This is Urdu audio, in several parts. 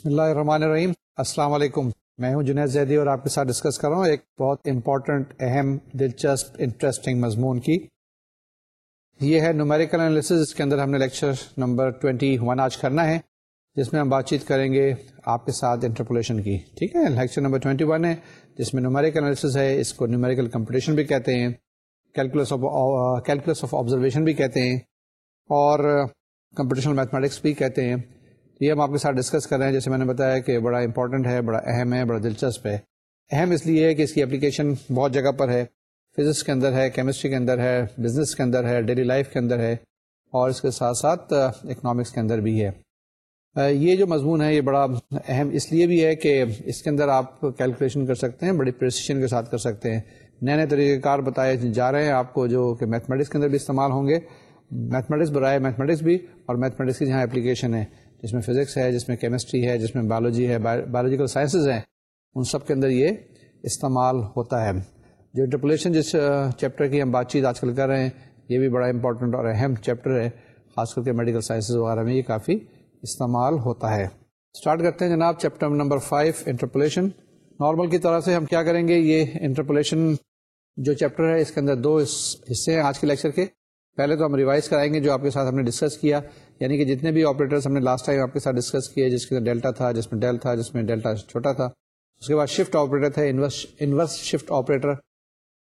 بسم اللہ الرحمن الرحیم۔ السلام علیکم۔ میں ہوں جنید زیدی اور آپ کے ساتھ ڈسکس کر رہا ہوں ایک بہت امپورٹنٹ اہم، دلچسپ انٹرسٹنگ مضمون کی۔ یہ ہے نومیریکل انالیسز اس کے اندر ہم نے لیکچر نمبر 21 آج کرنا ہے، جس میں ہم بات چیت کریں گے آپ کے ساتھ انٹرپولیشن کی۔ ٹھیک ہے لیکچر نمبر 21 ہے، جس میں نومیریکل انالیسز ہے، اس کو نومیریکل کمپٹیشن بھی کہتے ہیں calculus of calculus of observation بھی کہتے ہیں اور کمپٹیشنل میتھمیٹکس بھی کہتے ہیں۔ یہ ہم آپ کے ساتھ ڈسکس کر رہے ہیں، جیسے میں نے بتایا کہ بڑا امپورٹنٹ ہے، بڑا اہم ہے، بڑا دلچسپ ہے۔ اہم اس لیے ہے کہ اس کی اپلیکیشن بہت جگہ پر ہے۔ فزکس کے اندر ہے کیمسٹری کے اندر ہے بزنس کے اندر ہے ڈیلی لائف کے اندر ہے، اور اس کے ساتھ ساتھ uh, اکنامکس کے اندر بھی ہے۔ uh, یہ جو مضمون ہے، یہ بڑا اہم اس لیے بھی ہے کہ اس کے اندر آپ کیلکولیشن کر سکتے ہیں، بڑی پریسیشن کے ساتھ کر سکتے ہیں۔ نئے نئے طریقہ کار بتائے جا رہے ہیں آپ کو جو کہ میتھمیٹکس کے اندر بھی استعمال ہوں گے۔ میتھمیٹکس برائے میتھمیٹکس بھی اور میتھمیٹکس کی جہاں اپلیکیشن ہے۔ جس میں فزکس ہے، جس میں کیمسٹری ہے، جس میں بایولوجی ہے بایولوجیکل سائنسز ہیں، ان سب کے اندر یہ استعمال ہوتا ہے۔ جو انٹرپولیشن جس چیپٹر کی ہم بات چیت آج کل کر رہے ہیں، یہ بھی بڑا امپورٹنٹ اور اہم چیپٹر ہے۔ خاص کر کے میڈیکل سائنسز وغیرہ میں یہ کافی استعمال ہوتا ہے۔ اسٹارٹ کرتے ہیں جناب chapter number five interpolation normal کی طرح سے ہم کیا کریں گے؟ یہ انٹرپولیشن جو چیپٹر ہے، اس کے اندر دو حصے ہیں آج کے لیکچر کے۔ پہلے تو ہم ریوائز کرائیں گے جو آپ کے ساتھ ہم نے ڈسکس کیا۔ یعنی کہ جتنے بھی آپریٹرس ہم نے لاسٹ ٹائم آپ کے ساتھ ڈسکس کیے، جس کے اندر ڈیلٹا تھا، جس میں ڈیل تھا، جس میں ڈیلٹا چھوٹا تھا، اس کے بعد شفٹ آپریٹر تھے انورس شفٹ آپریٹر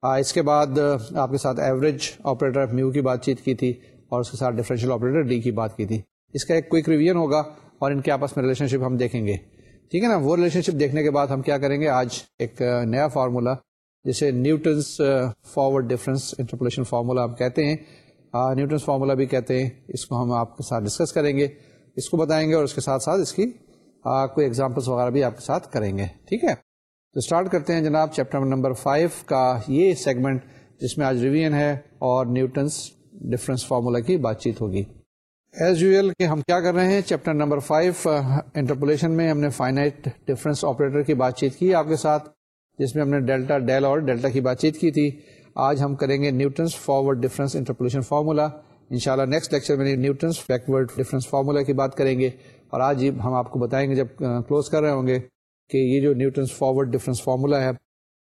اس کے بعد آپ کے ساتھ ایوریج آپریٹر میو کی بات چیت کی تھی اور اس کے ساتھ ڈفرینشیل آپریٹر ڈی کی بات کی تھی۔ اس کا ایک کوئک ریویژن ہوگا اور ان کے آپس میں ریلیشن شپ ہم دیکھیں گے۔ ٹھیک ہے نا؟ وہ ریلیشن شپ دیکھنے کے بعد ہم کیا کریں گے؟ آج ایک نیا فارمولا جسے Newton's forward difference interpolation formula ہم کہتے ہیں نیوٹنس فارمولا بھی کہتے ہیں، اس کو ہم آپ کے ساتھ ڈسکس کریں گے۔ اس کو بتائیں گے اور اس کے ساتھ ساتھ اس کی کوئی ایگزامپلس وغیرہ بھی آپ کے ساتھ کریں گے۔ ٹھیک ہے؟ تو اسٹارٹ کرتے ہیں جناب چیپٹر نمبر فائیو کا یہ سیگمنٹ جس میں آج ریویژن ہے اور نیوٹنس ڈفرینس فارمولا کی بات چیت ہوگی۔ ایز یوزل کہ ہم کیا کر رہے ہیں؟ چیپٹر نمبر فائیو انٹرپولیشن میں ہم نے فائنائٹ ڈفرینس آپریٹر کی بات چیت کی آپ کے ساتھ، جس میں ہم نے ڈیلٹا ڈیل اور ڈیلٹا کی بات چیت کی تھی۔ آج ہم کریں گے Newton's forward difference interpolation formula. ان شاء اللہ نیکسٹ لیکچر میں نیوٹنس بیکورڈ ڈفرینس فارمولا کی بات کریں گے اور آج ہی ہم آپ کو بتائیں گے جب کلوز کر رہے ہوں گے کہ یہ جو نیوٹنس فارورڈ ڈفرینس فارمولا ہے،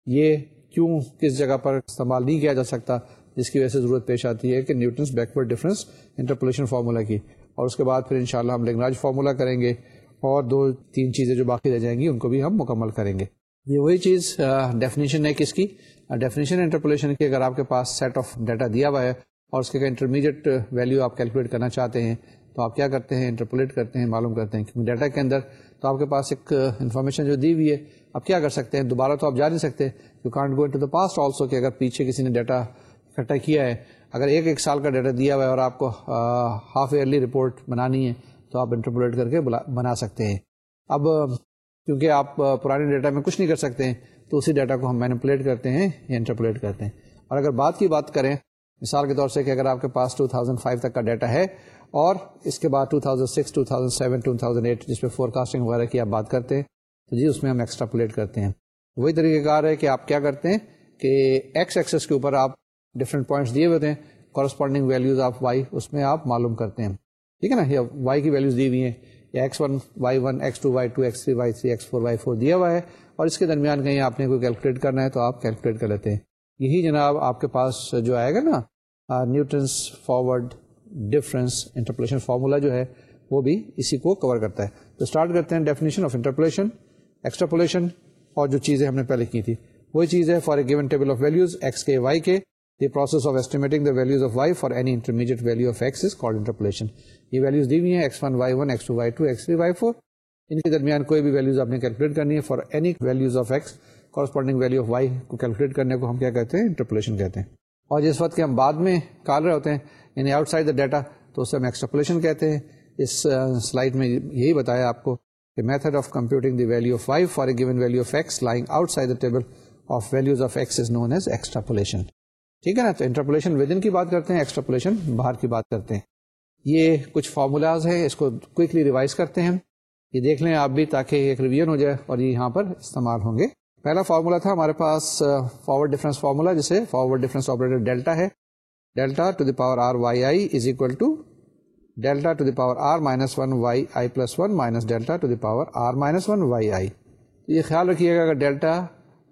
یہ کیوں کس جگہ پر استعمال نہیں کیا جا سکتا، جس کی وجہ سے ضرورت پیش آتی ہے کہ Newton's backward difference interpolation formula کی۔ اور اس کے بعد پھر انشاءاللہ ہم لیگراج فارمولا کریں گے اور دو تین چیزیں جو باقی رہ جائیں گی، ان کو بھی ہم مکمل کریں گے۔ یہ وہی چیز ڈیفینیشن ہے کس کی؟ ڈیفینیشن انٹرپولیشن کی اگر آپ کے پاس سیٹ آف ڈیٹا دیا ہوا ہے اور اس کے انٹرمیڈیٹ ویلیو آپ کیلکولیٹ کرنا چاہتے ہیں، تو آپ کیا کرتے ہیں؟ انٹرپولیٹ کرتے ہیں، معلوم کرتے ہیں کیونکہ ڈیٹا کے اندر تو آپ کے پاس ایک انفارمیشن جو دی ہوئی ہے، آپ کیا کر سکتے ہیں؟ دوبارہ تو آپ جا نہیں سکتے you can't go into the past also کہ اگر پیچھے کسی نے ڈیٹا اکٹھا کیا ہے، اگر ایک ایک سال کا ڈیٹا دیا ہوا ہے اور آپ کو ہاف ایئرلی رپورٹ بنانی ہے، تو آپ انٹرپولیٹ کر کے بنا سکتے ہیں۔ اب کیونکہ آپ پرانے ڈیٹا میں کچھ نہیں کر سکتے ہیں، تو اسی ڈیٹا کو ہم مینپولیٹ کرتے ہیں یا انٹرپولیٹ کرتے ہیں۔ اور اگر بات کی بات کریں، مثال کے طور سے کہ اگر آپ کے پاس 2005 تک کا ڈیٹا ہے اور اس کے بعد 2006 2007 2008 جس پہ فور کاسٹنگ وغیرہ کی آپ بات کرتے ہیں، تو جی اس میں ہم ایکسٹراپولیٹ کرتے ہیں۔ وہی طریقہ کار ہے کہ آپ کیا کرتے ہیں کہ ایکس ایکسس کے اوپر آپ ڈفرینٹ پوائنٹس دیے ہوتے ہیں کورسپونڈنگ ویلیوز آف وائی اس میں آپ معلوم کرتے ہیں۔ ٹھیک ہے نا؟ یہ وائی کی ویلیوز دی ہوئی ہیں۔ یا x one y one x two y two x three y three x four y four دیا ہوا ہے اور اس کے درمیان کہیں آپ نے کوئی کیلکولیٹ کرنا ہے تو آپ کیلکولیٹ کر لیتے ہیں یہی جناب آپ کے پاس جو آئے گا نا Newton's forward difference interpolation formula جو ہے وہ بھی اسی کو کور کرتا ہے تو اسٹارٹ کرتے ہیں ڈیفینیشن آف انٹرپلیشن ایکسٹراپولیشن اور جو چیزیں ہم نے پہلے کی تھی وہی چیز ہے for a given table of values x کے وائی کے the process of estimating the values of y for any intermediate value of x is called interpolation یہ ویلوز دی ہوئی ہیں x one y one x two y two x three y four ان کے درمیان کوئی بھی ویلوز آپ نے کیلکولیٹ کرنی ہے for any values of x corresponding value of y کو کیلکولیٹ کرنے کو ہم کیا کہتے ہیں انٹرپولیشن کہتے ہیں اور جس وقت کے ہم بعد میں کال رہے ہوتے ہیں یعنی آؤٹ سائڈ دا ڈیٹا تو اسے ہم ایکسٹرپولیشن کہتے ہیں اس سلائڈ میں یہی بتایا آپ کو کہ method of computing the value of y for a given value of x lying outside the table of values of x is known as extrapolation ٹھیک ہے نا؟ تو انٹرپولیشن ود ان کی بات کرتے ہیں ایکسٹراپولیشن باہر کی بات کرتے ہیں۔ یہ کچھ فارمولاز ہیں، اس کو کوئکلی ریوائز کرتے ہیں یہ دیکھ لیں آپ بھی تاکہ ایک ریویژن ہو جائے اور یہ یہاں پر استعمال ہوں گے۔ پہلا فارمولا تھا ہمارے پاس فارورڈ ڈفرینس فارمولا جسے فارورڈ ڈفرینس آپریٹر ڈیلٹا ہے۔ Delta to the power r y i is equal to delta to the power r minus one y i plus one minus delta to the power r minus one y i یہ خیال رکھیے گا، اگر delta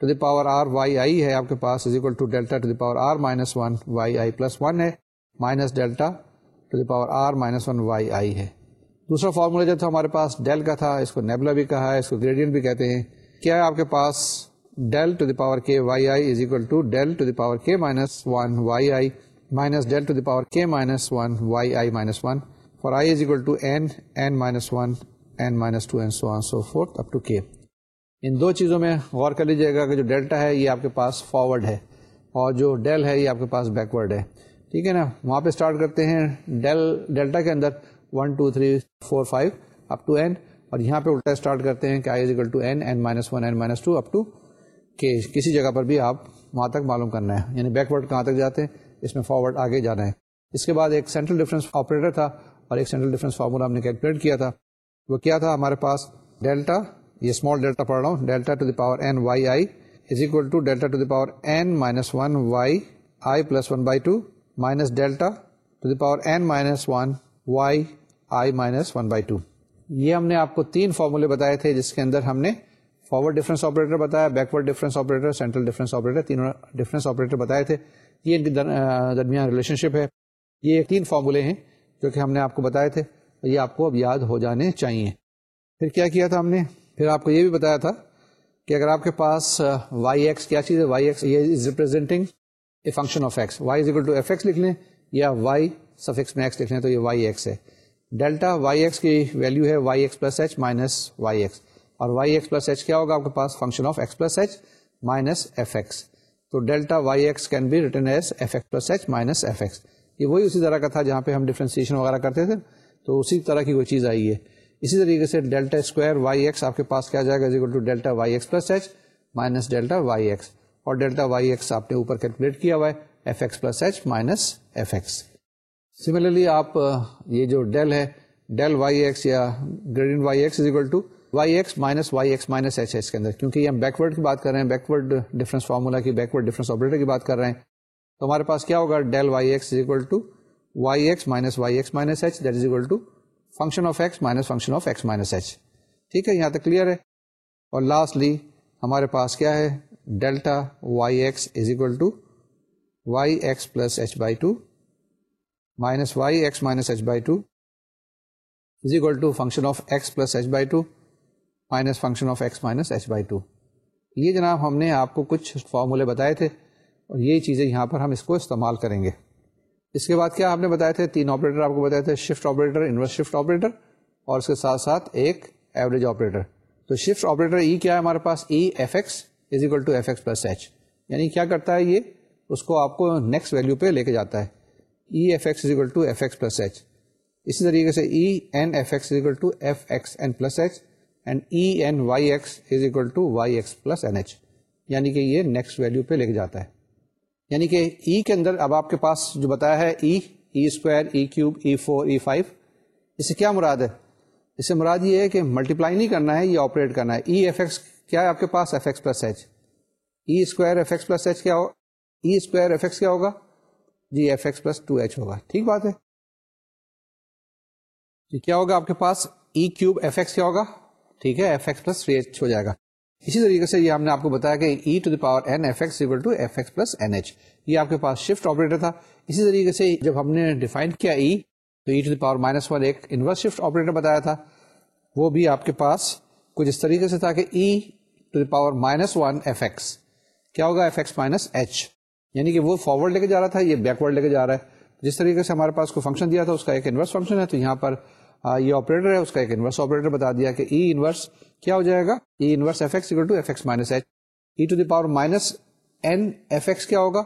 to the power r y i ہے آپ کے پاس is equal to delta to the power r minus one y i plus one ہے minus delta to the power r minus one y i ہے دوسرا فارمولا جو تھا ہمارے پاس ڈیل کا تھا اس کو نیبلا بھی کہا ہے اس کو گریڈینٹ بھی کہتے ہیں کیا ہے آپ کے پاس del to the power k y i is equal to del to the power k minus one y i minus del to the power k minus one y i minus one for i is equal to n n minus one n minus two n so on so forth up to k ان دو چیزوں میں غور کر لیجیے گا کہ جو ڈیلٹا ہے یہ آپ کے پاس فارورڈ ہے اور جو ڈیل ہے یہ آپ کے پاس بیکورڈ ہے۔ ٹھیک ہے نا؟ وہاں پہ اسٹارٹ کرتے ہیں ڈیل ڈیلٹا کے اندر one two three four five up to n اور یہاں پہ الٹا اسٹارٹ کرتے ہیں کہ i is equal to n n minus one n minus two up to کہ کسی جگہ پر بھی آپ وہاں تک معلوم کرنا ہے یعنی بیکورڈ کہاں تک جاتے ہیں؟ اس میں فارورڈ آگے جانا ہے۔ اس کے بعد ایک سینٹرل ڈفرینس آپریٹر تھا اور ایک سینٹرل ڈفرینس فارمولا ہم نے کیلکولیٹ کیا تھا۔ وہ کیا تھا؟ ہمارے پاس ڈیلٹا یہ اسمال ڈیلٹا پڑھ رہا ہوں. Delta to the power n y i is equal to delta to the power n minus one y i plus one by two minus delta to the power n minus one y i minus one by two یہ ہم نے آپ کو تین فارمولے بتائے تھے جس کے اندر ہم نے فارورڈ ڈفرینس آپریٹر بتایا backward difference operator central difference operator تینوں ڈفرینس آپریٹر بتائے تھے. یہ ان کے درمیان ریلیشن شپ ہے. یہ تین فارمولے ہیں جو کہ ہم نے آپ کو بتائے تھے. یہ آپ کو اب یاد ہو جانے چاہیے. پھر کیا کیا تھا ہم نے؟ پھر آپ کو یہ بھی بتایا تھا کہ اگر آپ کے پاس وائی ایکس کیا چیز ہے؟ وائی ایکس یہ is representing a function of x y is equal to f x لکھ لیں یا وائی سفکس میں ایکس لکھ لیں تو یہ وائی ایکس ہے. ڈیلٹا وائی ایکس کی ویلو ہے y x plus h minus y x اور وائی ایکس پلس ایچ کیا ہوگا آپ کے پاس؟ Function of x plus h minus f x تو delta y x can be written as f x plus h minus f x یہ وہی اسی طرح کا تھا جہاں پہ ہم ڈفرینسیشن وغیرہ کرتے تھے. تو اسی طرح کی کوئی چیز آئی ہے. اسی طریقے سے ڈیلٹا اسکوائر وائی ایکس آپ کے پاس کیا جائے گا to delta y x plus h minus delta y x اور ڈیلٹا وائی ایکس آپ نے اوپر کیلکولیٹ کیا ہوا ہے f x plus h minus f x similarly آپ یہ جو ڈیل ہے ڈیل وائی ایکس یا gradient y x is equal to y x minus y x minus h S کے اندر کیونکہ یہ ہم بیکورڈ کی بات کر رہے ہیں بیکورڈ ڈفرینس فارمولا کی بیکورڈ ڈفرینس آپریٹر کی بات کر رہے ہیں تو ہمارے پاس کیا ہوگا del y x is equal to y x minus y x minus h that is equal to function of x minus function of x minus h ٹھیک ہے، یہاں تک کلیئر ہے۔ اور لاسٹلی ہمارے پاس کیا ہے؟ Delta y x is equal to y x plus h by two minus y x minus h by two is equal to function of x plus h by two minus function of x minus h by two یہ جناب ہم نے آپ کو کچھ فارمولے بتائے تھے اور یہ چیزیں یہاں پر ہم اس کو استعمال کریں گے۔ اس کے بعد کیا آپ نے بتایا تھے؟ تین آپریٹر آپ کو بتائے تھے shift operator inverse shift operator اور اس کے ساتھ ساتھ ایک ایوریج آپریٹر تو شفٹ آپریٹر ای کیا ہے ہمارے پاس؟ E f x is equal to f x plus h یعنی کیا کرتا ہے یہ؟ اس کو آپ کو نیکسٹ ویلو پہ لے کے جاتا ہے. E f x is equal to f x plus h اسی طریقے سے E n f x is equal to f x n plus h and E n y x is equal to y x plus n h یعنی کہ یہ نیکسٹ ویلو پہ لے کے جاتا ہے. یعنی کہ ای e کے اندر اب آپ کے پاس جو بتایا ہے E E square E cube E four E five اس سے کیا مراد ہے؟ اس سے مراد یہ ہے کہ ملٹیپلائی نہیں کرنا ہے، یہ آپریٹ کرنا ہے۔ ای ایف ایکس کیا ہے آپ کے پاس؟ F x plus h E square f x plus h کیا ہوگا ای اسکوائر ایف ایکس کیا ہوگا؟ جی f x plus two h ہوگا۔ ٹھیک بات ہے؟ جی کیا ہوگا آپ کے پاس؟ ای کیوب ایف ایکس کیا ہوگا؟ ٹھیک ہے f x plus three h ہو جائے گا۔ اسی طریقے سے یہ ہم نے آپ کو بتایا کہ E to the power n f x to f x plus n h یہ آپ کے پاس شفٹ آپریٹر تھا۔ اسی طریقے سے جب ہم نے ڈیفائن کیا ای e، تو E to the power minus one ایک انورس شفٹ آپریٹر بتایا تھا۔ وہ بھی آپ کے پاس کچھ اس طریقے سے تھا کہ E to the power minus one f x کیا ہوگا ایف ایکس مائنس ایچ یعنی کہ وہ فارورڈ لے کے جا رہا تھا یہ بیکورڈ لے کے جا رہا ہے۔ جس طریقے سے ہمارے پاس کوئی فنکشن دیا تھا اس کا ایک انورس فنکشن ہے۔ تو یہاں پر یہ آپریٹر ہے، اس کا ایک انورس آپریٹر بتا دیا کہ e ای انورس کیا ہو جائے گا؟ E inverse f x to f x minus h E to the power minus n f x کیا ہوگا؟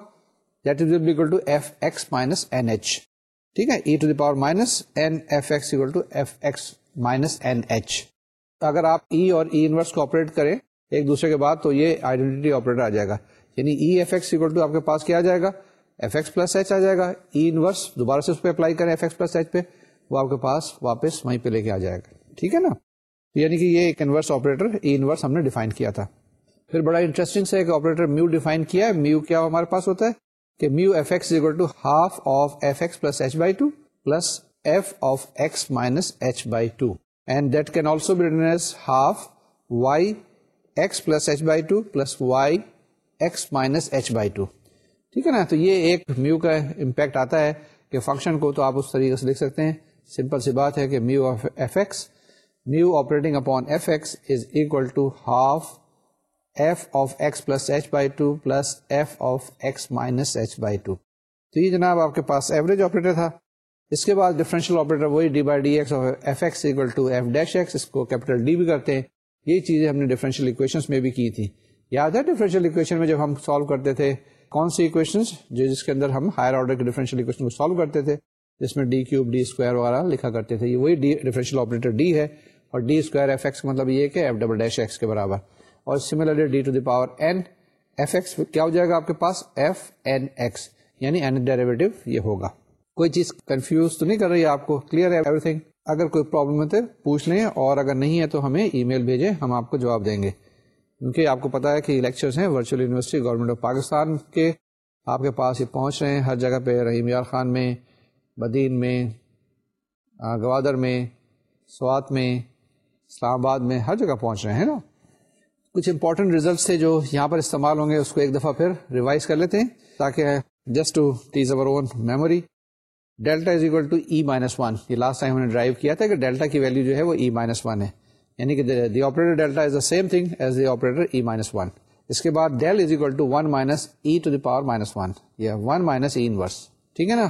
That is equal to f x minus n h ٹھیک ہے؟ E to the power minus n f x equal to f x minus n h اگر آپ ای اور e ای انورس کو آپریٹ کریں ایک دوسرے کے بعد تو یہ آئیڈینٹی آپریٹر آ جائے گا۔ یعنی E f x equal to آپ کے پاس کیا آ جائے گا؟ ایف ایکس پلس ایچ آ جائے گا۔ ای انورس دوبارہ سے اس پہ اپلائی کریں ایف ایکس پلس ایچ پہ۔ وہ آپ کے پاس واپس وہیں پہ لے کے آ جائے گا۔ ٹھیک ہے نا؟ یعنی کہ یہ ایک انورس آپریٹر ای انورس ہم نے ڈیفائن کیا تھا۔ پھر بڑا انٹرسٹنگ سے ایک آپریٹر میو ڈیفائن کیا ہے۔ میو کیا ہمارے پاس ہوتا ہے؟ کہ mu f x equal to half of f x plus h by two plus f of x minus h by 2. And that can also be written as half y x plus h by 2 plus y x minus h by 2. ٹھیک ہے نا؟ تو یہ ایک میو کا امپیکٹ آتا ہے کہ فنکشن کو تو آپ اس طریقے سے لکھ سکتے ہیں۔ سمپل سی بات ہے کہ mu of f x mu operating upon f x is equal to half f of x plus h by two plus f of x minus h by two تو یہ جناب آپ کے پاس ایوریج آپریٹر تھا۔ اس کے بعد ڈفرینشیل آپریٹر وہی d by d x f x equal to f dash x اس کو کیپیٹل ڈی بھی کرتے ہیں۔ یہ چیزیں ہم نے ڈفرینشیل اکویشن میں بھی کی تھی۔ یاد ہے ڈفرینشیل اکویشن میں جب ہم سالو کرتے تھے، کون سی اکویشنس جو جس کے اندر ہم ہائر آرڈر کے ڈیفرنشیل اکویشن کو سالو کرتے تھے؟ جس میں ڈی کیوب ڈی اسکوائر وغیرہ لکھا کرتے تھے۔ یہ وہی ڈی ڈیفرنشیل آپریٹر ڈی ہے اور ڈی اسکوائر ایف ایکس کا مطلب یہ کہ ایف ڈبل ڈیش ایکس کے برابر۔ اور similarly D to the power n f x کیا ہو جائے گا آپ کے پاس؟ ایف این ایکس یعنی این ڈیریویٹو یہ ہوگا۔ کوئی چیز کنفیوز تو نہیں کر رہی آپ کو؟ کلیئر ہے ایوری تھنگ اگر کوئی پرابلم ہے تو پوچھ لیں۔ اور اگر نہیں ہے تو ہمیں ای میل بھیجیں، ہم آپ کو جواب دیں گے۔ کیونکہ آپ کو پتا ہے کہ لیکچرز ہیں virtual university government of Pakistan کے۔ آپ کے پاس یہ پہنچ رہے ہیں ہر جگہ پہ، رحیم یار خان میں بدین میں گوادر میں، سوات میں، اسلام آباد میں ہر جگہ پہنچ رہے ہیں نا؟ کچھ امپورٹنٹ ریزلٹس تھے جو یہاں پر استعمال ہوں گے، اس کو ایک دفعہ پھر ریوائز کر لیتے ہیں تاکہ just to tease our own memory delta is equal to E minus one یہ لاسٹ ٹائم ہم نے ڈرائیو کیا تھا کہ ڈیلٹا کی ویلو جو ہے وہ ای مائنس ون ہے۔ یعنی کہ the operator delta is the same thing as the operator E minus one اس کے بعد del is equal to one minus E to the power minus one یا ون مائنس ای انورس ٹھیک ہے نا؟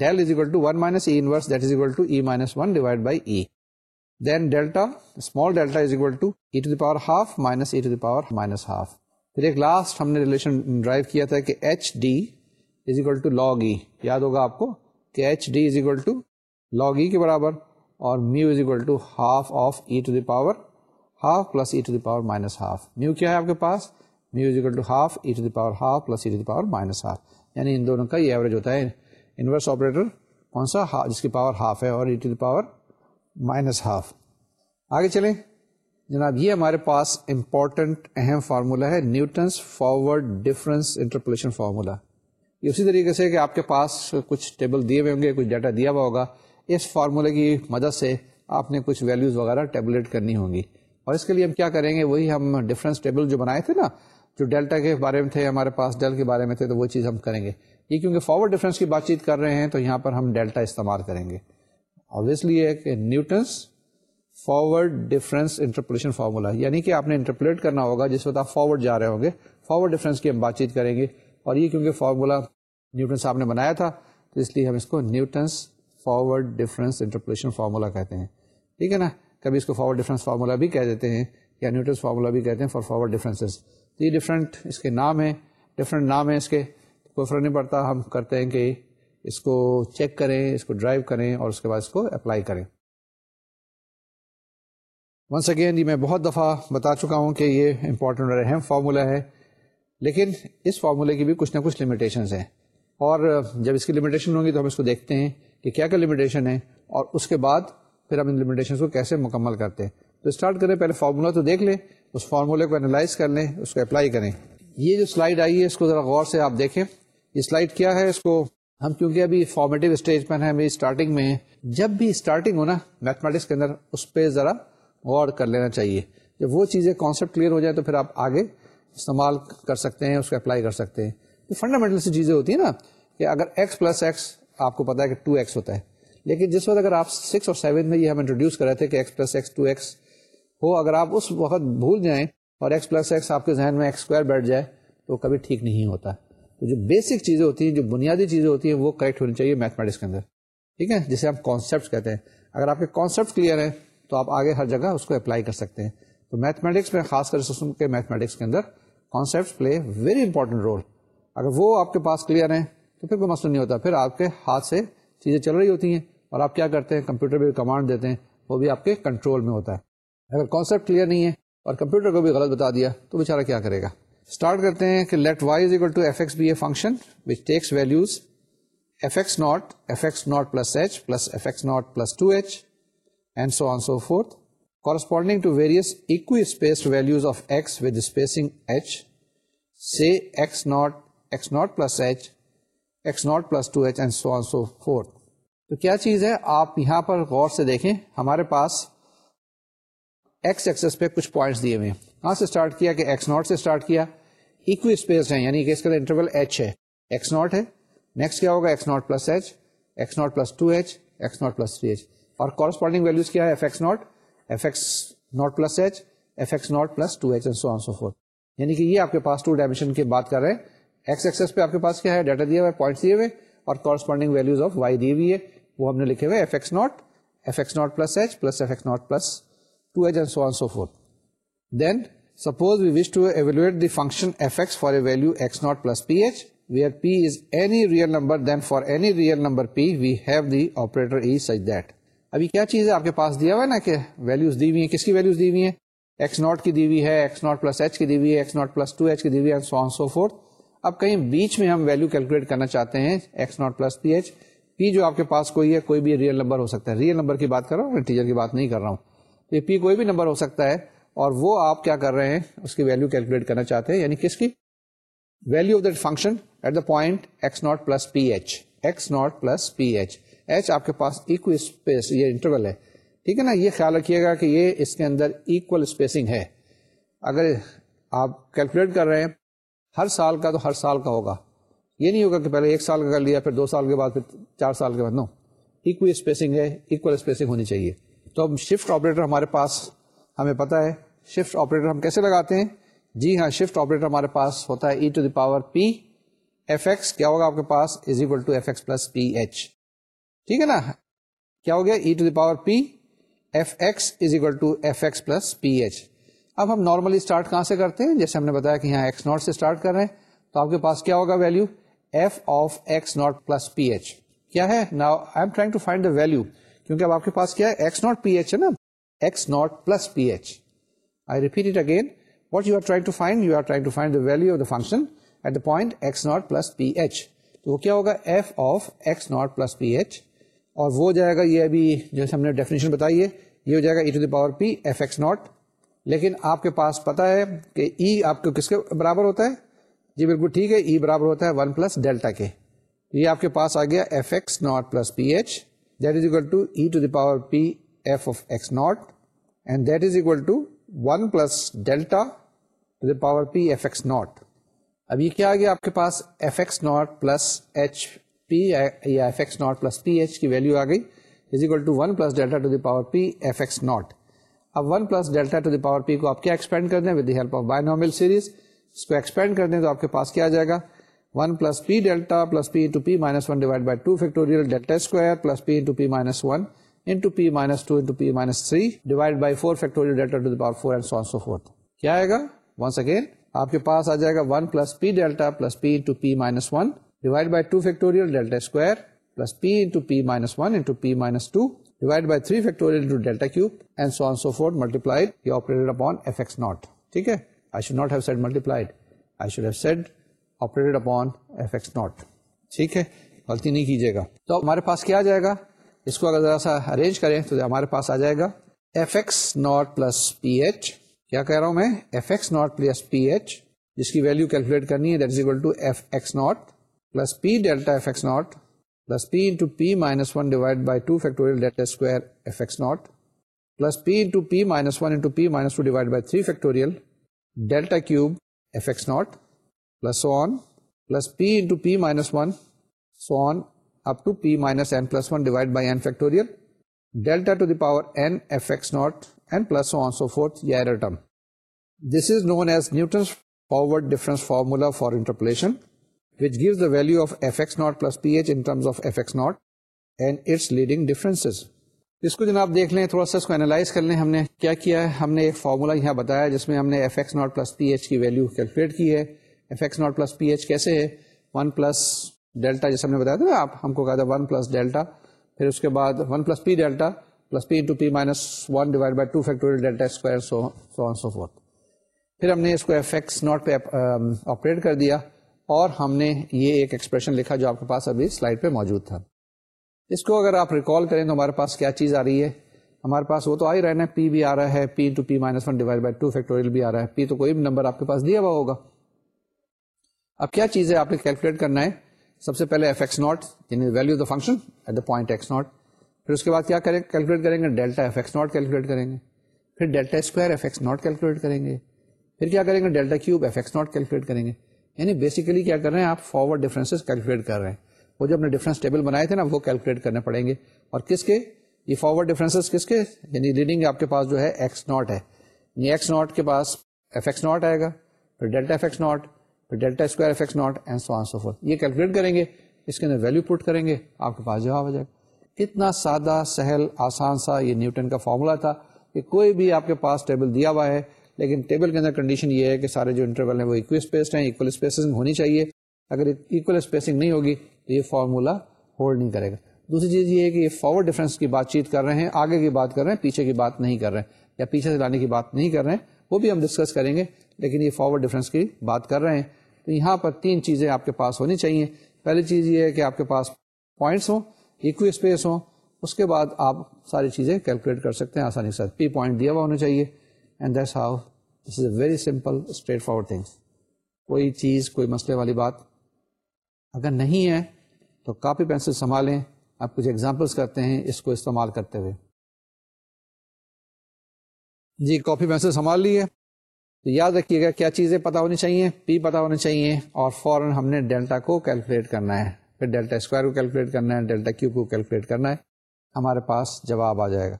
Del is equal to one minus E inverse that is equal to E minus one divide by E then delta small delta is equal to E to the power half minus E to the power minus half پھر ایک لاسٹ ہم نے ریلیشن ڈرائیو کیا تھا کہ H D is equal to log E یاد ہوگا آپ کو کہ H D is equal to log E کے برابر اور mu is equal to half of E to the power half plus E to the power minus half mu کیا ہے آپ کے پاس mu is equal to half E to the power half plus E to the power minus half یعنی ان دونوں کا یہ ایوریج ہوتا ہے انورس آپریٹر کون سا? جس کی پاور ہاف ہے اور E to the power minus half آگے چلیں. جناب، یہ ہمارے پاس امپورٹنٹ اہم فارمولا ہے Newton's forward difference interpolation formula یہ اسی طریقے سے کہ آپ کے پاس کچھ ٹیبل دیے ہوئے ہوں گے، کچھ ڈیٹا دیا ہوا ہوگا۔ اس فارمولے کی مدد سے آپ نے کچھ ویلیوز وغیرہ ٹیبلیٹ کرنی ہوں گی۔ اور اس کے لیے ہم کیا کریں گے؟ وہی ہم ڈفرینس ٹیبل جو بنائے تھے نا، جو ڈیلٹا کے بارے میں تھے، ہمارے پاس ڈیل کے بارے میں تھے، تو وہ چیز ہم کریں گے۔ یہ کیونکہ فارورڈ ڈفرینس کی بات چیت کر رہے ہیں، تو یہاں پر ہم ڈیلٹا استعمال کریں گے۔ آبویسلی ہے کہ Newton's forward difference interpolation formula یعنی کہ آپ نے انٹرپلیٹ کرنا ہوگا، جس وقت آپ فارورڈ جا رہے ہوں گے فارورڈ ڈفرینس کی ہم بات چیت کریں گے۔ اور یہ کیونکہ فارمولا نیوٹن صاحب نے بنایا تھا، تو اس لیے ہم اس کو Newton's forward difference interpolation formula کہتے ہیں۔ ٹھیک ہے نا؟ کبھی اس کو فارورڈ ڈفرینس فارمولا بھی کہہ دیتے ہیں، یا نیوٹنس فارمولا بھی کہتے ہیں فار فارورڈ ڈفرینسز تو یہ ڈفرینٹ اس کے نام ہیں ڈفرینٹ نام ہیں اس کے۔ کوئی فرق نہیں پڑتا، ہم کرتے ہیں کہ اس کو چیک کریں، اس کو ڈرائیو کریں اور اس کے بعد اس کو اپلائی کریں۔ ونس اگین یہ میں بہت دفعہ بتا چکا ہوں کہ یہ امپورٹنٹ اور اہم فارمولا ہے، لیکن اس فارمولے کی بھی کچھ نہ کچھ لمیٹیشنز ہیں۔ اور جب اس کی لمیٹیشن ہوں گی تو ہم اس کو دیکھتے ہیں کہ کیا کیا لمیٹیشن ہے اور اس کے بعد پھر ہم ان لمیٹیشن کو کیسے مکمل کرتے ہیں۔ تو اسٹارٹ کریں، پہلے فارمولا تو دیکھ لیں، اس فارمولے کو انالائز کر لیں، اس کو اپلائی کریں۔ یہ جو سلائڈ آئی ہے، اس کو ذرا غور سے آپ دیکھیں۔ یہ سلائڈ کیا ہے، اس کو ہم کیونکہ ابھی فارمیٹیو اسٹیج پر ہیں، ابھی اسٹارٹنگ میں جب بھی اسٹارٹنگ ہو نا میتھمیٹکس کے اندر اس پہ ذرا غور کر لینا چاہیے۔ جب وہ چیزیں کانسیپٹ کلیئر ہو جائیں تو پھر آپ آگے استعمال کر سکتے ہیں، اس کو اپلائی کر سکتے ہیں۔ یہ فنڈامنٹل سی چیزیں ہوتی ہیں نا کہ اگر ایکس پلس ایکس آپ کو پتا ہے کہ ٹو ایکس ہوتا ہے۔ لیکن جس وقت اگر آپ سکس اور سیون میں یہ ہم انٹروڈیوس کر رہے تھے کہ X plus X to X ہو، اگر آپ اس وقت بھول جائیں اور ایکس پلس ایکس آپ کے ذہن میں ایکس اسکوائر بیٹھ جائے، تو کبھی ٹھیک نہیں ہوتا۔ جو بیسک چیزیں ہوتی ہیں، جو بنیادی چیزیں ہوتی ہیں، وہ کریکٹ ہونی چاہیے میتھمیٹکس کے اندر۔ ٹھیک ہے؟ جسے ہم کانسیپٹ کہتے ہیں۔ اگر آپ کے کانسیپٹ کلیئر ہیں، تو آپ آگے ہر جگہ اس کو اپلائی کر سکتے ہیں۔ تو میتھمیٹکس میں خاص کر سسٹم کے میتھمیٹکس کے اندر concept play very important role اگر وہ آپ کے پاس کلیئر ہیں، تو پھر کوئی مسئلہ نہیں ہوتا۔ پھر آپ کے ہاتھ سے چیزیں چل رہی ہوتی ہیں اور آپ کیا کرتے ہیں؟ کمپیوٹر پہ کمانڈ دیتے ہیں۔ وہ بھی آپ کے کنٹرول میں ہوتا ہے۔ اگر کانسیپٹ کلیئر نہیں ہے اور کمپیوٹر کو بھی غلط بتا دیا، تو بیچارہ کیا کرے گا؟ اسٹارٹ کرتے ہیں کہ let Y is equal to F X be a function which takes values F X naught F X naught plus H plus F X naught plus two H and so on so forth corresponding to various equispaced values of X with spacing H say X naught X naught plus H X naught plus two H and so on so forth تو کیا چیز ہے؟ آپ یہاں پر غور سے دیکھیں، ہمارے پاس ایکس ایکسس پہ کچھ پوائنٹس دیے ہوئے ہیں۔ کہاں سے اسٹارٹ کیا کہ ایکس ناٹ سے اسٹارٹ کیا؟ اکوی اسپیس ہے یعنی کہ اس کا انٹرول ایچ ہے۔ ایکس ناٹ ہے۔ نیکسٹ کیا ہوگا؟ X naught plus H X naught plus two H X naught plus three H اور کورسپونڈنگ ویلوز کیا ہے F X naught F X naught plus H F X naught plus two H so on so forth یعنی کہ یہ آپ کے پاس ٹو ڈائمینشن کی بات کر رہے ہیں۔ ایکس ایکسس پہ آپ کے پاس کیا ہے؟ ڈیٹا دیا ہوا ہے پوائنٹس دیے ہوئے۔ اور کورسپونڈنگ ویلوز آف وائی دی ہوئی ہے۔ وہ ہم نے لکھے ہوئے F X naught F X naught plus H plus F X naught plus two H and so on so forth then suppose we wish to evaluate the function F X for a value X naught plus P H where P is any real number then for any real number P we have the operator E such that ابھی کیا چیز ہے آپ کے پاس دیا ہوا ہے نا کہ ویلوز دی ہوئی ہیں کس کی ویلوز دی ہوئی ہیں ایکس ناٹ کی دی ہوئی ہے ایکس ناٹ پلس ایچ کی دی ہوئی ہے X naught plus two H کی دی ہوئی ہے سو سو فورتھ اب کہیں بیچ میں ہم ویلو کیلکولیٹ کرنا چاہتے ہیں X naught plus P H P جو آپ کے پاس کوئی ہے کوئی بھی ریئل نمبر ہو سکتا ہے ریئل نمبر کی بات کر رہا ہوں ٹیچر کی بات نہیں کر رہا ہوں یہ پی کوئی بھی نمبر ہو سکتا ہے اور وہ آپ کیا کر رہے ہیں؟ اس کی ویلو کیلکولیٹ کرنا چاہتے ہیں یعنی کس کی؟ Value of that function at the point X naught plus P H X naught plus P H H آپ کے پاس اکو اسپیس یہ انٹرول ہے۔ ٹھیک ہے نا؟ یہ خیال رکھیے گا کہ یہ اس کے اندر اکول اسپیسنگ ہے۔ اگر آپ کیلکولیٹ کر رہے ہیں، ہر سال کا تو ہر سال کا ہوگا۔ یہ نہیں ہوگا کہ پہلے ایک سال کا کر لیا، پھر دو سال کے بعد، پھر چار سال کے بعد، نو۔ اکوی اسپیسنگ ہے اکول اسپیسنگ ہونی چاہیے۔ تو اب شفٹ آپریٹر ہمارے پاس، ہمیں پتا ہے شفٹ آپریٹر ہم کیسے لگاتے ہیں؟ جی ہاں شفٹ آپریٹر ہمارے پاس ہوتا ہے E to the power P F X کیا ہوگا آپ کے پاس؟ Is equal to F X plus P H ٹھیک ہے نا؟ کیا ہو گیا؟ E to the power P F X is equal to F X plus P H اب ہم نارملی اسٹارٹ کہاں سے کرتے ہیں؟ جیسے ہم نے بتایا کہ یہاں ایکس ناٹ سے اسٹارٹ کر رہے ہیں، تو آپ کے پاس کیا ہوگا value F of X naught plus P H کیا ہے؟ نا I am trying to find the value کیونکہ اب آپ کے پاس کیا ہے؟ ایکس ناٹ پی ایچ ہے نا؟ X naught plus P H I repeat it again what you are trying to find you are trying to find the value of the function at the point X naught plus P H تو وہ کیا ہوگا? F of X naught plus P H اور وہ جائے گا، یہ ابھی جیسے ہم نے ڈیفینیشن بتائی ہے، یہ ہو جائے گا E to the power P F X naught لیکن آپ کے پاس پتا ہے کہ ای e آپ کو کس کے برابر ہوتا ہے؟ جی بالکل ٹھیک ہے ای e برابر ہوتا ہے ون پلس ڈیلٹا کے یہ آپ کے پاس آ گیا F X naught plus P H that is equal to E to the power P F of X naught and that is equal to one plus delta to the power P F X naught اب یہ کیا آ گیا آپ کے پاس F X naught plus H P یا F X naught plus P H کی ویلو آ گئی. Is equal to one plus delta to the power P F X naught اب one plus delta to the power P کو آپ کیا ایکسپینڈ کر دیں with the help of binomial series اس کو ایکسپینڈ کر دیں تو آپ کے پاس کیا آ جائے گا؟ One plus P delta plus P into P minus one divide by two factorial delta square plus P into P minus one into P minus two into P minus three divide by four factorial delta to the power four and so so forth کیا آئے گا ونس اگین آپ کے پاس آ جائے گا one plus P delta plus P into P minus one divide by two factorial delta square plus P into P minus one into P minus two divide by three factorial into delta cube and so on so forth multiplied یہ operated upon F X naught ٹھیک ہے I should not have said multiplied I should have said operated upon F X naught ٹھیک ہے غلطی نہیں کیجیے گا تو ہمارے پاس کیا جائے گا اس کو اگر ذرا سا ارینج کریں تو ہمارے پاس آ جائے گا F X naught plus P H کیا کہہ رہا ہوں میں؟ F X naught plus P H جس کی ویلو کیلکولیٹ کرنی ہے that is equal to F X naught plus P delta F X naught plus P into P minus one divide by two factorial delta square F X naught plus P into P minus one into P minus two divide by three factorial delta cube F X naught plus on plus P into P minus one so on up to P minus N plus one divide by N factorial delta to the power N F X naught N plus on so forth یا error term this is known as Newton's forward difference formula for interpolation which gives the value of fx naught plus ph in terms of fx naught and its leading differences. اس کو جناب دیکھ لیں تھوڑا سا اس کو انالائز کر لیں ہم نے کیا کیا ہے ہم نے ایک فارمولا یہاں بتایا جس میں ہم نے F X naught plus P H کی ویلو کیلکولیٹ کی ہے F X naught plus P H کیسے ہے ون پلس ڈیلٹا جیسے ہم نے بتایا تھا نا، آپ ہم کو کہا تھا ون پلس ڈیلٹا، پھر اس کے بعد one plus P delta, plus P into P minus one divide by two factorial delta square so so پھر ہم نے اس کو ایف ایکس ناٹ پہ آپریٹ کر دیا، اور ہم نے یہ ایک ایکسپریشن لکھا جو آپ کے پاس ابھی سلائڈ پہ موجود تھا۔ اس کو اگر آپ ریکال کریں تو ہمارے پاس کیا چیز آ رہی ہے؟ ہمارے پاس وہ تو آ ہی رہنا ہے پی بھی آ رہا ہے P to P minus one divide by two factorial بھی آ رہا ہے۔ پی تو کوئی بھی نمبر آپ کے پاس دیا ہوا ہوگا۔ اب کیا چیز ہے آپ نے کیلکولیٹ کرنا ہے؟ سب سے پہلے ایف ایکس ناٹ یعنی value the function at the point X naught پھر اس کے بعد کیا کریں؟ کیلکولیٹ کریں گے delta F X naught calculate کریں گے. پھر delta square F X naught calculate کریں گے. پھر کیا کریں گے؟ Delta cube F X naught calculate کریں گے. یعنی بیسیکلی کیا کر رہے ہیں آپ؟ فارورڈ ڈفرینس کیلکولیٹ کر رہے ہیں. وہ جو اپنے ڈفرینس ٹیبل بنائے تھے نا، وہ کیلکولیٹ کرنے پڑیں گے. اور کس کے؟ یہ فارورڈ ڈفرینس کس کے؟ یعنی ریڈنگ آپ کے پاس جو ہے ایکس ناٹ ہے. یعنی ایکس ناٹ کے پاس ایف ایکس ناٹ آئے گا. پھر ڈیلٹا ایف ایکس ناٹ پھر delta square F X naught and so on so forth یہ کیلکولیٹ کریں گے، اس کے اندر ویلو پٹ کریں گے، آپ کے پاس جواب آ جائے گا۔ کتنا سادہ، سہل، آسان سا یہ نیوٹن کا فارمولا تھا کہ کوئی بھی آپ کے پاس ٹیبل دیا ہوا ہے، لیکن ٹیبل کے اندر کنڈیشن یہ ہے کہ سارے جو انٹرول ہیں وہ اکو اسپیسڈ ہیں اکول اسپیسنگ ہونی چاہیے۔ اگر اکول اسپیسنگ نہیں ہوگی تو یہ فارمولا ہولڈ نہیں کرے گا۔ دوسری چیز یہ ہے کہ یہ فارورڈ ڈفرینس کی بات چیت کر رہے ہیں، آگے کی بات کر رہے ہیں، پیچھے کی بات نہیں کر رہے ہیں، یا پیچھے سے لانے کی بات نہیں کر رہے ہیں۔ وہ بھی ہم ڈسکس کریں گے، لیکن یہ فارورڈ ڈفرینس کی بات کر رہے ہیں۔ تو یہاں پر تین چیزیں آپ کے پاس ہونی چاہیے۔ پہلی چیز یہ ہے کہ آپ کے پاس پوائنٹس ہوں اکو اسپیس ہوں، اس کے بعد آپ ساری چیزیں کیلکولیٹ کر سکتے ہیں آسانی سے۔ پی پوائنٹ دیا ہوا ہونا چاہیے۔ And that's how this is a very simple straightforward thing کوئی چیز، کوئی مسئلے والی بات اگر نہیں ہے، تو کاپی پینسل سنبھالیں۔ آپ کچھ ایگزامپلس کرتے ہیں اس کو استعمال کرتے ہوئے۔ جی کاپی پینسل سنبھال لی ہے تو یاد رکھیے گا کیا چیزیں پتا ہونی چاہیے پی پتا ہونی چاہیے اور فوراً ہم نے ڈیلٹا کو کیلکولیٹ کرنا ہے۔ پھر ڈیلٹا اسکوائر کو کیلکولیٹ کرنا ہے ڈیلٹا کیو کو کیلکولیٹ کرنا ہے۔ ہمارے پاس جواب آ جائے گا۔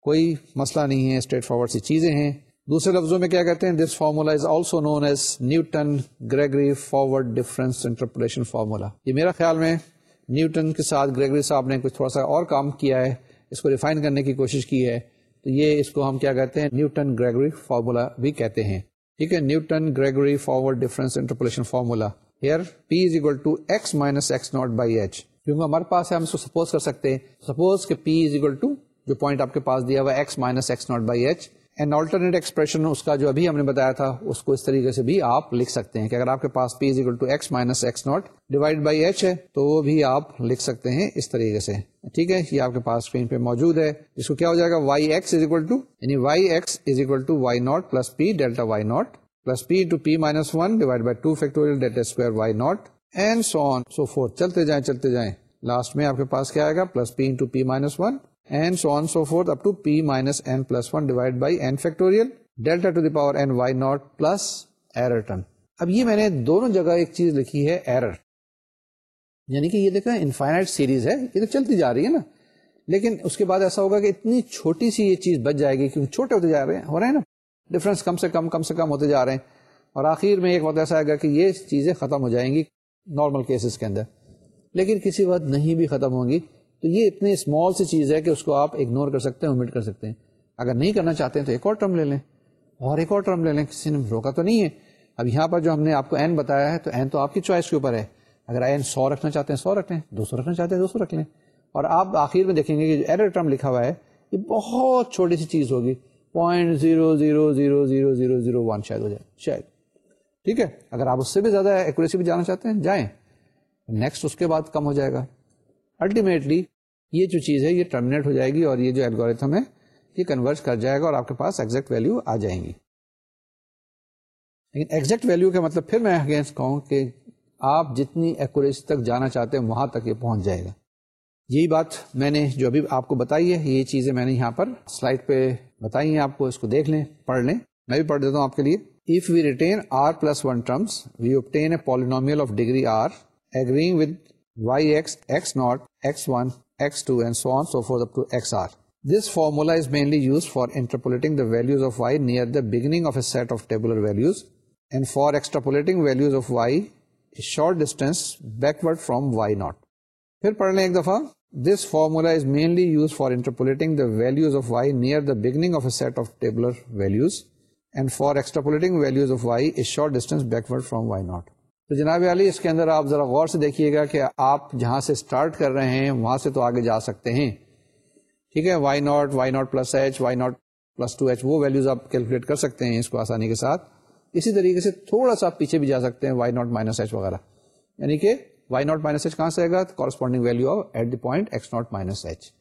کوئی مسئلہ نہیں ہے اسٹریٹ فارورڈ سی چیزیں ہیں۔ دوسرے لفظوں میں کیا کہتے ہیں؟ This formula is also known as Newton Gregory forward difference interpolation formula یہ میرا خیال میں نیوٹن کے ساتھ گریگری صاحب نے کچھ تھوڑا سا اور کام کیا ہے، اس کو ریفائن کرنے کی کوشش کی ہے۔ تو یہ اس کو ہم کیا کہتے ہیں؟ نیوٹن گریگری فارمولا بھی کہتے ہیں۔ ٹھیک ہے؟ Newton Gregory forward difference interpolation formula. Here P is equal to X minus X naught by H کیونکہ ہمارے پاس ہے، ہم اس کو سپوز کر سکتے ہیں۔ سپوز کہ پی از اکول ٹو جو پوائنٹ آپ کے پاس دیا ہوا x minus x naught by h and alternate expression اس کا جو ابھی ہم نے بتایا تھا اس کو اس طریقے سے بھی آپ لکھ سکتے ہیں کہ اگر آپ کے پاس p is equal to x minus x naught divide by h ہے تو وہ بھی آپ لکھ سکتے ہیں اس طریقے سے ٹھیک ہے یہ آپ کے پاس اسکرین پہ موجود ہے جس کو کیا ہو جائے گا y x is equal to یعنی y x is equal to y naught plus p delta y naught plus p two p minus one divide by two factorial delta square y naught and so on so forth چلتے جائیں چلتے جائیں لاسٹ میں آپ کے پاس کیا آئے گا plus p into p minus one and so on so forth up to p minus n plus one divide by n factorial delta to the power n y naught plus error term اب یہ میں نے دونوں جگہ ایک چیز لکھی ہے ایرر یعنی کہ یہ دیکھا انفائنائٹ سیریز ہے، یہ تو چلتی جا رہی ہے نا۔ لیکن اس کے بعد ایسا ہوگا کہ اتنی چھوٹی سی یہ چیز بچ جائے گی، کیونکہ چھوٹے ہوتے جا رہے ہیں، ہو رہے ہیں نا۔ ڈفرینس کم سے کم کم سے کم ہوتے جا رہے ہیں۔ اور آخر میں ایک وقت ایسا آئے گا کہ یہ چیزیں ختم ہو جائیں گی نارمل کیسز کے اندر۔ لیکن کسی وقت نہیں بھی ختم ہوں گی۔ تو یہ اتنی اسمال سی چیز ہے کہ اس کو آپ اگنور کر سکتے ہیں امید کر سکتے ہیں۔ اگر نہیں کرنا چاہتے ہیں تو ایک اور ٹرم لے لیں۔ اور ایک اور ٹرم لے لیں، کسی نے روکا تو نہیں ہے۔ اب یہاں پر جو ہم نے آپ کو این بتایا ہے، تو این تو آپ کی چوائس کے اوپر ہے۔ اگر این سو رکھنا چاہتے ہیں، سو رکھ لیں۔ دو سو رکھنا چاہتے ہیں، دو سو رکھ لیں۔ اور آپ آخر میں دیکھیں گے کہ جو ایرر ٹرم لکھا ہوا ہے، یہ بہت چھوٹی سی چیز ہوگی۔ Point zero zero zero zero zero zero one شاید ہو جائے۔ شاید۔ ٹھیک ہے؟ اگر آپ اس سے بھی زیادہ ایکوریسی بھی جانا چاہتے ہیں، جائیں۔ نیکسٹ اس کے بعد کم ہو جائے گا۔ الٹیمیٹلی یہ جو چیز ہے یہ ٹرمینیٹ ہو جائے گی اور یہ جو الگوریتھم ہے یہ کنورٹ کر جائے گا اور آپ کے پاس ایگزیکٹ ویلو آ جائیں گی۔ لیکن ایگزیکٹ ویلو کا مطلب پھر میں اگینسٹ کہوں کہ آپ جتنی ایکوریسی تک جانا چاہتے ہیں وہاں تک یہ پہنچ جائے گا۔ یہی بات میں نے جو ابھی آپ کو بتائی ہے یہ چیزیں میں نے یہاں پر سلائڈ پہ بتائی ہیں آپ کو اس کو دیکھ لیں پڑھ لیں۔ میں بھی پڑھ دیتا ہوں آپ کے لیے۔ If we retain r plus 1 terms, we obtain a polynomial of degree r agreeing with yx, x0, x1, x2 and so on so forth up to xr. This formula is mainly used for interpolating the values of y near the beginning of a set of tabular values and for extrapolating values of y a short distance backward from y0. Phir padh lein ek dafa. This formula is mainly used for interpolating the values of y near the beginning of a set of tabular values and for extrapolating values of y is short distance backward from y naught تو جناب علی، اس کے اندر آپ ذرا غور سے دیکھیے گا کہ آپ جہاں سے اسٹارٹ کر رہے ہیں، وہاں سے تو آگے جا سکتے ہیں۔ ٹھیک ہے؟ Y naught y naught plus h y naught plus two h وہ ویلوز آپ کیلکولیٹ کر سکتے ہیں اس کو آسانی کے ساتھ۔ اسی طریقے سے تھوڑا سا آپ پیچھے بھی جا سکتے ہیں وائی ناٹ مائنس ایچ وغیرہ۔ یعنی کہ وائی ناٹ مائنس ایچ کہاں سے آئے گا؟ Corresponding value of at the point x naught minus h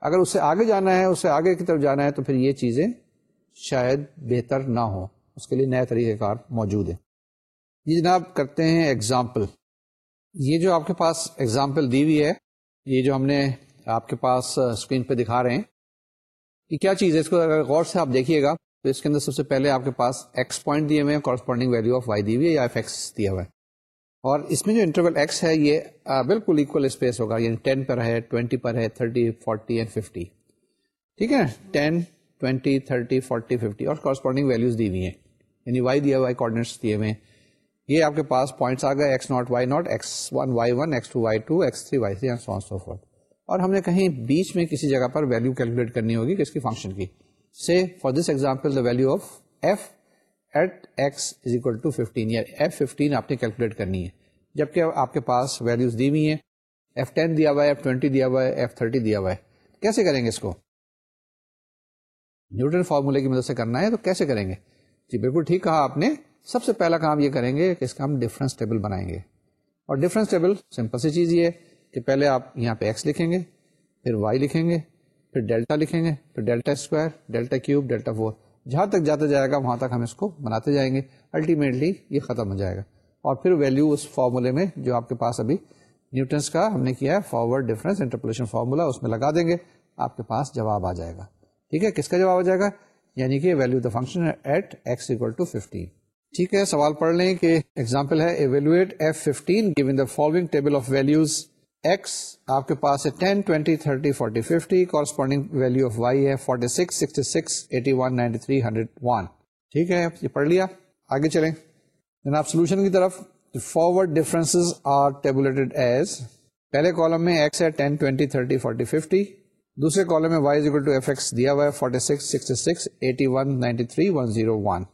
اگر اس سے آگے جانا ہے، اس سے آگے کی طرف جانا ہے، تو پھر یہ چیزیں شاید بہتر نہ ہو اس کے لیے نئے طریقہ کار موجود ہے یہ جناب، کرتے ہیں ایگزامپل یہ جو آپ کے پاس ایگزامپل دی ہوئی ہے، یہ جو ہم نے آپ کے پاس اسکرین پہ دکھا رہے ہیں، یہ کیا چیز ہے؟ اس کو اگر غور سے آپ دیکھیے گا، تو اس کے اندر سب سے پہلے آپ کے پاس ایکس پوائنٹ دیے ہوئے ہیں کورسپونڈنگ ویلو آف وائی دی ہوئی ہے، یا ایف ایکس دیا ہوا ہے۔ اور اس میں جو انٹرول ایکس ہے، یہ بالکل اکول اسپیس ہوگا یعنی ٹین پر ہے ٹوینٹی پر ہے تھرٹی فورٹی اینڈ ففٹی ٹھیک ہے؟ Ten twenty thirty forty fifty اور کورسپونڈنگ ویلوز دی ہوئی ہیں۔ یعنی وائی دیا ہوا ہے کوآڈینیٹس دیے ہوئے ہیں۔ یہ آپ کے پاس پوائنٹس آ گئے x naught y naught x one y one x two y two x three y three and so so forth اور ہم نے کہیں بیچ میں کسی جگہ پر ویلو کیلکولیٹ کرنی ہوگی کس کی فنکشن کی. Say for this example the value of f at x is equal to fifteen یا ایف ففٹین آپ نے کیلکولیٹ کرنی ہے. جبکہ آپ کے پاس ویلوز دی ہوئی ہیں. ایف ٹین دیا ہوا ہے ایف ٹوینٹی دیا ہوا ہے ایف تھرٹی دیا ہوا ہے. کیسے کریں گے اس کو؟ نیوٹن فارمولے کی مدد سے کرنا ہے تو کیسے کریں گے؟ جی بالکل ٹھیک کہا آپ نے. سب سے پہلا کام یہ کریں گے کہ اس کا ہم ڈفرینس ٹیبل بنائیں گے۔ اور ڈفرینس ٹیبل سمپل سی چیز یہ ہے کہ پہلے آپ یہاں پہ ایکس لکھیں گے، پھر وائی لکھیں گے، پھر ڈیلٹا لکھیں گے، پھر delta square delta cube delta four جہاں تک جاتا جائے گا، وہاں تک ہم اس کو بناتے جائیں گے۔ الٹیمیٹلی یہ ختم ہو جائے گا۔ اور پھر ویلو اس فارمولے میں جو آپ کے پاس ابھی نیوٹنس کا ہم نے کیا ہے فارورڈ ڈفرینس انٹرپولیشن فارمولا اس میں لگا دیں گے، آپ کے پاس جواب آ جائے گا۔ ٹھیک ہے، کس کا جواب آ جائے گا؟ یعنی کہ value the function at x equal to fifteen ٹھیک ہے، سوال پڑھ لیں کہ ایگزامپل ہے evaluate f fifteen given the following table of values x آپ کے پاس ہے ten twenty thirty forty fifty corresponding value of y ہے forty six sixty six eighty one ninety three hundred one ٹھیک ہے، یہ پڑھ لیا۔ آگے چلیں۔ جناب سولوشن کی طرف۔ Forward difference are tabulated as پہلے کالم میں ایکس ہے ten twenty thirty forty fifty دوسرے کالم میں وائی ٹو ایف ایکس دیا ہوا ہے forty six sixty six eighty one ninety three one zero one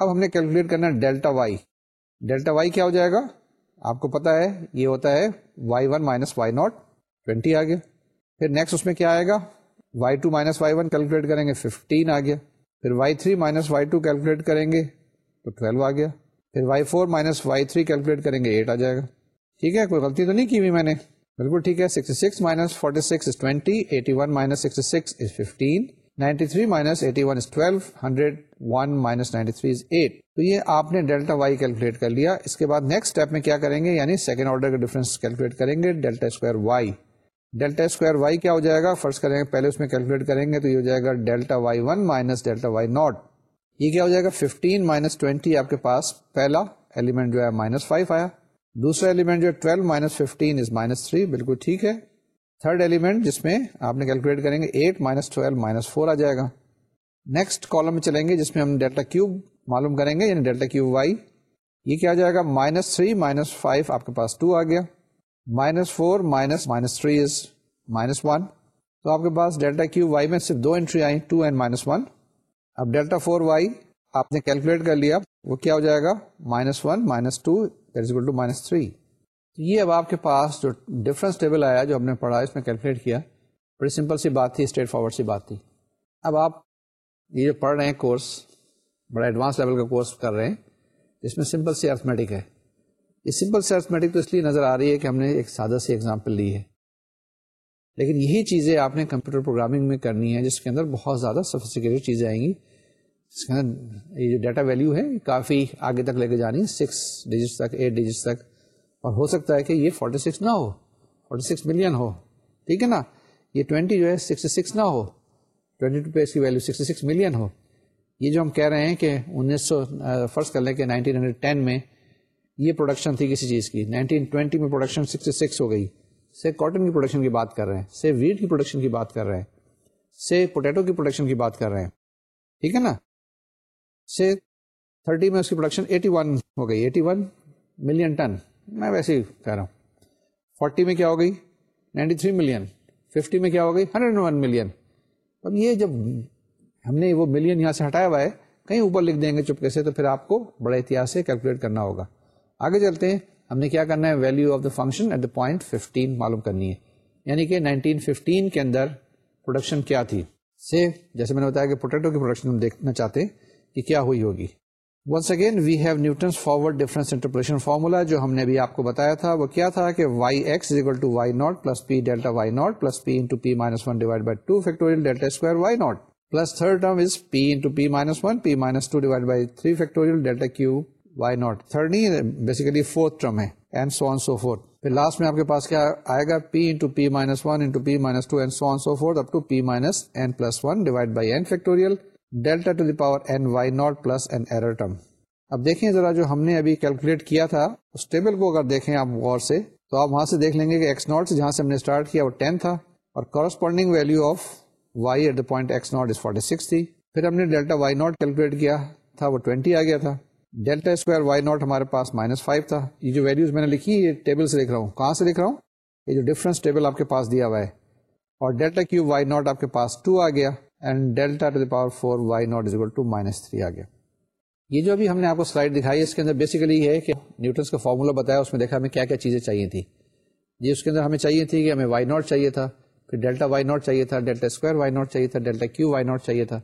اب ہم نے کیلکولیٹ کرنا ہے ڈیلٹا وائی۔ ڈیلٹا وائی کیا ہو جائے گا؟ آپ کو پتا ہے، یہ ہوتا ہے y one minus y naught. Twenty آ گیا پھر نیکسٹ اس میں کیا آئے گا؟ Y two minus y one calculate کریں گے، ففٹین آ گیا پھر y three minus y two calculate کریں گے تو ٹویلو آ گیا پھر y four minus y three calculate کریں گے، ایٹ آ جائے گا۔ ٹھیک ہے، کوئی غلطی تو نہیں کی ہوئی میں نے؟ بالکل ٹھیک ہے، sixty six minus forty six is twenty, eighty one minus sixty six is fifteen. 93 minus eighty one twelve hundred one minus ninety three eight تو یہ آپ نے ڈیلٹا وائی کیلکولیٹ کر لیا. اس کے بعد نیکسٹ اسٹیپ میں کیا کریں گے؟ یعنی سیکنڈ آرڈر کا ڈفرنس کیلکولیٹ کریں گے delta square y delta square y کیا ہو جائے گا؟ فرسٹ کریں گے، پہلے اس میں کیلکولیٹ کریں گے تو یہ ہو جائے گا delta y one minus delta y naught یہ کیا ہو جائے گا؟ 15 مائنس ٹوینٹی آپ کے پاس پہلا ایلیمنٹ جو ہے مائنس فائیو آیا. دوسرا ایلیمنٹ جو ہے twelve minus fifteen is minus three بالکل ٹھیک ہے۔ تھرڈ ایلیمنٹ جس میں آپ نے کیلکولیٹ کریں گے eight minus twelve minus four آ جائے گا۔ نیکسٹ کالم میں چلیں گے جس میں ہم ڈیلٹا کیوب معلوم کریں گے یعنی ڈیلٹا کیوب وائی یہ کیا جائے گا؟ مائنس تھری مائنس فائیو آپ کے پاس ٹو آ گیا۔ Minus four minus minus three is minus one تو آپ کے پاس ڈیلٹا کیوب وائی میں صرف دو انٹری آئی ٹو اینڈ مائنس ون اب ڈیلٹا فور وائی آپ نے کیلکولیٹ کر لیا، وہ کیا ہو جائے گا؟ Minus one minus two two minus three یہ اب آپ کے پاس جو ڈفرنس ٹیبل آیا جو ہم نے پڑھا، اس میں کیلکولیٹ کیا، بڑی سمپل سی بات تھی اسٹریٹ فارورڈ سی بات تھی۔ اب آپ یہ جو پڑھ رہے ہیں کورس بڑا ایڈوانس لیول کا کورس کر رہے ہیں جس میں سمپل سی ارتھمیٹک ہے۔ یہ سمپل سی ارتھمیٹک تو اس لیے نظر آ رہی ہے کہ ہم نے ایک سادہ سی ایگزامپل لی ہے۔ لیکن یہی چیزیں آپ نے کمپیوٹر پروگرامنگ میں کرنی ہے جس کے اندر بہت زیادہ سفسٹیکیٹڈ چیزیں آئیں گی۔ اس کے اندر یہ جو ڈیٹا ویلیو ہے کافی آگے تک لے کے جانی ہے سکس ڈیجٹس تک ایٹ ڈیجٹس تک۔ اور ہو سکتا ہے کہ یہ فورٹی سکس نہ ہو فورٹی سکس ملین ہو۔ ٹھیک ہے نا؟ یہ ٹوینٹی جو ہے سکسٹی سکس نہ ہو۔ ٹوینٹی ٹو پہ اس کی ویلو سکسٹی سکس ملین ہو۔ یہ جو ہم کہہ رہے ہیں کہ انیس سو فرسٹ کر لیں کہ نائنٹین ہنڈریڈ ٹین میں یہ پروڈکشن تھی کسی چیز کی۔ نائنٹین ٹوینٹی میں پروڈکشن سکسٹی سکس ہو گئی۔ سے کاٹن کی پروڈکشن کی بات کر رہے ہیں۔ سے ویٹ کی پروڈکشن کی بات کر رہے ہیں۔ سے پوٹیٹو کی پروڈکشن کی بات کر رہے ہیں۔ ٹھیک ہے نا؟ سے تھرٹی میں اس کی پروڈکشن ایٹی ون ہو گئی۔ ایٹی ون ملین ٹن میں ویسے ہی کہہ رہا ہوں۔ فورٹی میں کیا ہو گئی؟ Ninety three million. ففٹی میں کیا ہو گئی؟ Hundred one million. اب یہ جب ہم نے وہ ملین یہاں سے ہٹایا ہوا ہے، کہیں اوپر لکھ دیں گے چپکے سے، تو پھر آپ کو بڑے احتیاط سے کیلکولیٹ کرنا ہوگا۔ آگے چلتے ہیں۔ ہم نے کیا کرنا ہے؟ Value of the function at the point fifteen معلوم کرنی ہے۔ یعنی کہ نائنٹین ففٹین کے اندر پروڈکشن کیا تھی؟ سے جیسے میں نے بتایا کہ پوٹیٹو کی پروڈکشن ہم دیکھنا چاہتے ہیں کہ کیا ہوئی ہوگی۔ Once again we have Newton's forward difference interpolation formula جو ہم نے بھی آپ کو بتایا تھا۔ وہ کیا تھا کہ y x equal to y naught plus p delta y naught plus p into p minus one divide by two factorial delta square y naught plus third term is p into p minus one p minus two divide by three factorial delta cube y naught third نہیں بیسیکلی فورتھ ٹرم ہے and so on so forth پھر لاسٹ میں آپ کے پاس کیا آئے گا p into p minus one into p minus two and so on so forth up to p minus n plus one divide by n factorial delta to the power n y naught plus n error term اب دیکھیں ذرا جو ہم نے ابھی کیلکولیٹ کیا تھا، اس ٹیبل کو اگر دیکھیں آپ غور سے، تو آپ وہاں سے دیکھ لیں گے کہ ایکس ناٹ سے جہاں سے ہم نے اسٹارٹ کیا وہ ٹین تھا، اور corresponding value of y at the point x naught is forty six تھی۔ پھر ہم نے ڈیلٹا وائی ناٹ کیلکولیٹ کیا، تھا وہ ٹوینٹی آ گیا تھا۔ ڈیلٹا اسکوائر وائی ناٹ ہمارے پاس مائنس فائیو تھا۔ یہ جو ویلوز میں نے لکھی، یہ ٹیبل سے لکھ رہا ہوں۔ کہاں سے لکھ رہا ہوں؟ یہ جو ڈفرنس ٹیبل آپ کے پاس دیا ہوا ہے۔ اور ڈیلٹا کیو وائی ناٹ آپ کے پاس ٹو آ گیا۔ And delta to the power four y naught is equal to minus three آ گیا یہ جو ابھی ہم نے آپ کو سلائڈ دکھائی اس کے اندر بیسیکلی یہ ہے کہ نیوٹنس کا فارمولا بتایا اس میں دیکھا ہمیں کیا کیا چیزیں چاہیے تھی جی اس کے اندر ہمیں چاہیے تھی کہ ہمیں وائی ناٹ چاہیے تھا پھر ڈیلٹا وائی ناٹ چاہیے تھا ڈیلٹا اسکوائر وائی ناٹ چاہیے تھا ڈیلٹا کیو وائی ناٹ چاہیے تھا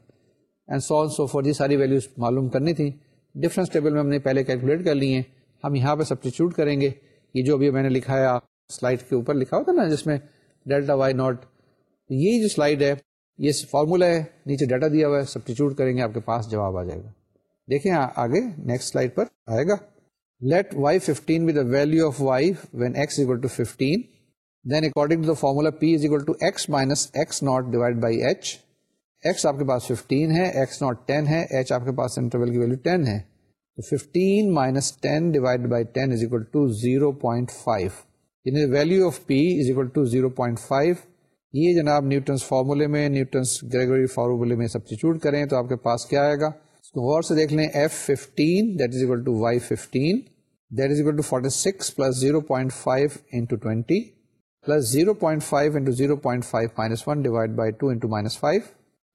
and so on so four یہ ساری ویلیوز معلوم کرنی تھی ڈفرنس ٹیبل میں ہم نے پہلے کیلکولیٹ کر لی ہیں ہم یہاں پہ سبسٹیچیوٹ کریں گے یہ جو ابھی میں نے لکھا ہے سلائڈ کے اوپر لکھا ہوتا نا جس میں ڈیلٹا وائی ناٹ یہ جو سلائڈ ہے یہ فارمولا ہے، نیچے ڈیٹا دیا ہوا ہے، سبسٹیچیوٹ کریں گے، آپ کے پاس جواب آ جائے گا۔ دیکھیں آگے نیکسٹ سلائڈ پر آئے گا۔ Let y fifteen with value of y when x equal to fifteen then according to the formula p is equal to x minus x naught divide by h x آپ کے پاس 15 ہے ایکس ناٹ 10 ہے ایچ آپ کے پاس انٹرول کی ویلو 10 ہے تو 15 minus ten divide by ten is equal to zero point five یعنی value of p is equal to zero point five یہ جناب نیوٹنس فارمولے میں، نیوٹنس گریگوری فارمولے میں سبسٹیچیوٹ کریں تو آپ کے پاس کیا آئے گا؟ اس کو غور سے دیکھ لیں f fifteen that is equal to y fifteen that is equal to forty six plus zero point five into twenty plus zero point five into zero point five minus one divide by two into minus five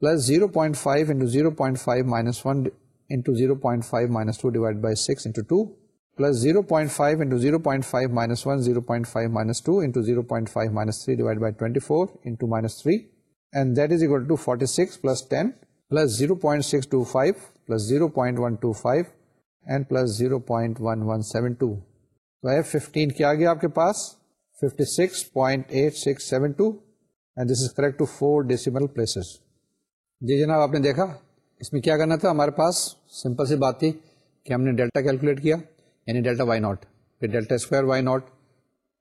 plus zero point five into zero point five minus one into zero point five minus two divide by six into two plus zero point five into zero point five minus one zero point five minus two into zero point five minus three divide by twenty four into minus three and that is equal to forty six plus ten plus zero point six two five plus zero point one two five and plus zero point one one seven two تو ایف ففٹین کیا گیا آپ کے پاس fifty six point eight six seven two and this is correct to four decimal places جی جناب آپ نے دیکھا اس میں کیا کرنا تھا ہمارے پاس سمپل سی بات تھی کہ ہم نے ڈیلٹا کیلکولیٹ کیا یعنی ڈیلٹا وائی ناٹ، پھر ڈیلٹا اسکوائر وائی ناٹ،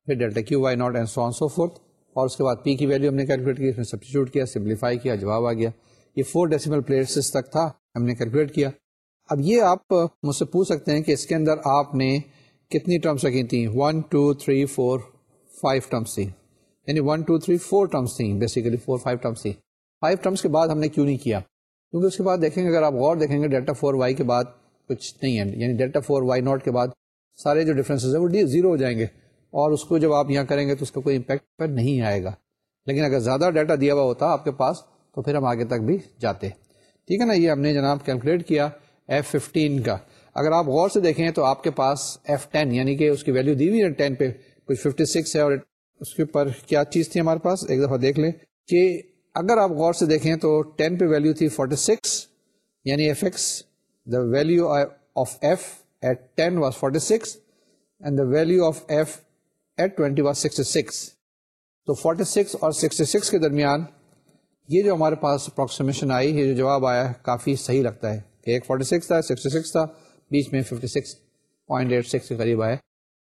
پھر delta cube y naught and so on so forth اور اس کے بعد پی کی ویلیو ہم نے کیلکولیٹ کی، اس میں سبسٹیچیوٹ کیا سمپلیفائی کیا، جواب آ گیا۔ یہ فور ڈیسیمل پلیٹس تک تھا، ہم نے کیلکولیٹ کیا۔ اب یہ آپ مجھ سے پوچھ سکتے ہیں کہ اس کے اندر آپ نے کتنی ٹرمس رکھی تھیں؟ One two three four five terms تھیں۔ یعنی one two three four terms تھیں بیسیکلی فور فائیو ٹرمس تھیں۔ فائیو ٹرمس کے بعد ہم نے کیوں نہیں کیا؟ کیونکہ اس کے بعد دیکھیں گے، اگر آپ غور دیکھیں گے ڈیلٹا فور وائی کے بعد کچھ نہیں ہے۔ یعنی ڈیلٹا فور وائی ناٹ کے بعد سارے جو ڈفرینس ہیں وہ زیرو ہو جائیں گے۔ اور اس کو جب آپ یہاں کریں گے تو اس کا کوئی امپیکٹ پر نہیں آئے گا۔ لیکن اگر زیادہ ڈیٹا دیا ہوا ہوتا آپ کے پاس تو پھر ہم آگے تک بھی جاتے۔ ٹھیک ہے نا؟ یہ ہم نے جناب کیلکولیٹ کیا ایف ففٹین کا۔ اگر آپ غور سے دیکھیں تو آپ کے پاس ایف ٹین یعنی کہ اس کی ویلو دی ہوئی ہے ٹین پہ، کچھ ففٹی سکس ہے اور اس کے اوپر کیا چیز تھی ہمارے پاس؟ ایک دفعہ دیکھ لیں کہ اگر آپ غور سے دیکھیں تو ٹین پہ ویلو تھی فورٹی سکس یعنی f x the value of f at ten was forty six and the value of f at twenty was sixty six تو فورٹی سکس اور سکسٹی سکس کے درمیان یہ جو ہمارے پاس اپروکسیمیشن آئی، یہ جو جواب آیا کافی صحیح لگتا ہے۔ کہ ایک فورٹی سکس تھا سکسٹی سکس تھا، بیچ میں fifty six point eight six کے قریب آئے۔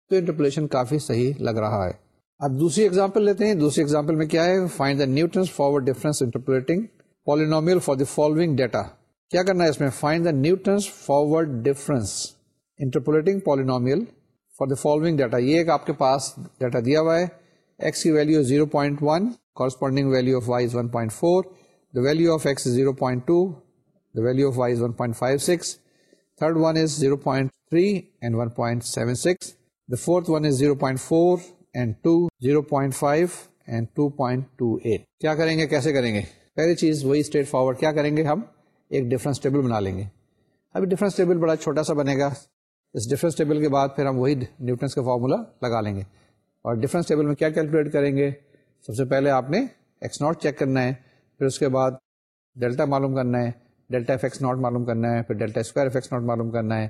تو انٹرپولیشن کافی صحیح لگ رہا ہے۔ اب دوسری ایگزامپل لیتے ہیں۔ دوسری ایگزامپل میں کیا ہے؟ Find the Newton's forward difference interpreting polynomial for the following data کیا کرنا ہے اس میں؟ Find the Newton's forward difference interpolating polynomial for the following data یہ ایک آپ کے پاس ڈیٹا دیا ہوا ہے. ایکس کی value zero point one corresponding value of y is one point four the value of x zero point two the value of y is one point five six third one is zero point three and one point seven six the fourth one is zero point four and two zero point five and two point two eight کیا کریں گے؟ کیسے کریں گے؟ پہلی چیز وہی اسٹریٹ فارورڈ کیا کریں گے ہم؟ ایک ڈفرنس ٹیبل بنا لیں گے۔ ابھی ڈفرنس ٹیبل بڑا چھوٹا سا بنے گا۔ اس ڈفرنس ٹیبل کے بعد پھر ہم وہی نیوٹنس کا فارمولا لگا لیں گے۔ اور ڈفرنس ٹیبل میں کیا کیلکولیٹ کریں گے؟ سب سے پہلے آپ نے ایکس ناٹ چیک کرنا ہے، پھر اس کے بعد ڈیلٹا معلوم کرنا ہے ڈیلٹا ایف ایکس ناٹ معلوم کرنا ہے، پھر delta square f x naught معلوم کرنا ہے۔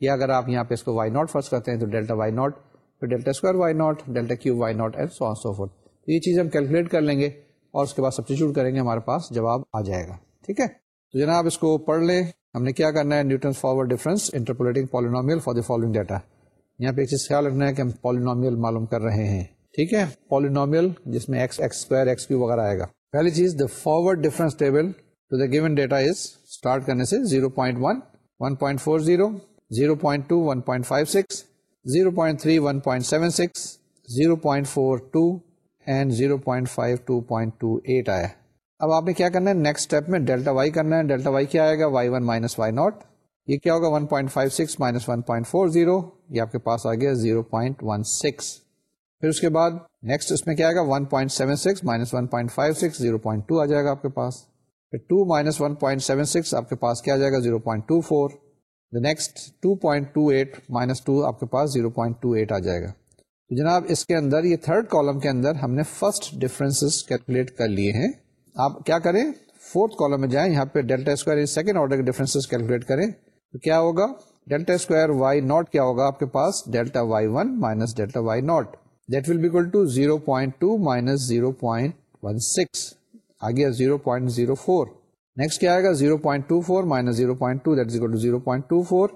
یا اگر آپ یہاں پہ اس کو وائی ناٹ فرسٹ کرتے ہیں تو ڈیلٹا وائی ناٹ پھر delta square y naught delta cube y naught and so so forth یہ چیز ہم کیلکولیٹ کر لیں گے اور اس کے بعد سبسٹیچیوٹ کریں گے، ہمارے پاس جواب آ جائے گا۔ ٹھیک ہے؟ تو جناب اس کو پڑھ لیں۔ ہم نے کیا کرنا ہے؟ Newton forward difference interpolating polynomial for the following data. یہاں پہ ایک چیز خیال رکھنا ہے کہ ہم پالینومیل معلوم کر رہے ہیں۔ ٹھیک ہے؟ پالینومیل جس میں x x square x cube وغیرہ آئے گا۔ پہلی چیز the forward difference table to the given data is start کرنے سے zero point one one point four zero zero point five six zero point three one point seven six zero point four two and zero point five two point two eight آیا۔ اب آپ نے کیا کرنا ہے؟ نیکسٹ اسٹیپ میں ڈیلٹا وائی کرنا ہے۔ ڈیلٹا وائی کیا آئے گا؟ Y one minus y naught یہ کیا ہوگا؟ 1.56 minus one point four zero یہ آپ کے پاس آ گیا 0.16 پھر اس کے بعد نیکسٹ اس میں کیا آئے گا؟ 1.76 point seven six minus one point five six zero point two آ جائے گا آپ کے پاس۔ پھر two minus one point seven six آپ کے پاس کیا آ جائے گا؟ 0.24 point two four next two point two eight minus two آپ کے پاس زیرو پوائنٹ ٹو ایٹ آ جائے گا۔ جناب اس کے اندر، یہ تھرڈ کالم کے اندر ہم نے فرسٹ ڈفرینس کیلکولیٹ کر لیے ہیں۔ آپ کیا کریں؟ فورتھ کالم میں جائیں، یہاں پہ ڈیلٹا اسکوائر سیکنڈ آرڈر کے ڈفرینس کیلکولیٹ کریں۔ تو کیا ہوگا؟ ڈیلٹا اسکوائر وائی ناٹ کیا ہوگا آپ کے پاس؟ Delta y one minus delta y naught that will be equal to zero point two minus zero point one six آ گیا zero point zero four next کیا آئے گا؟ Zero point two four minus zero point two that is to zero point two four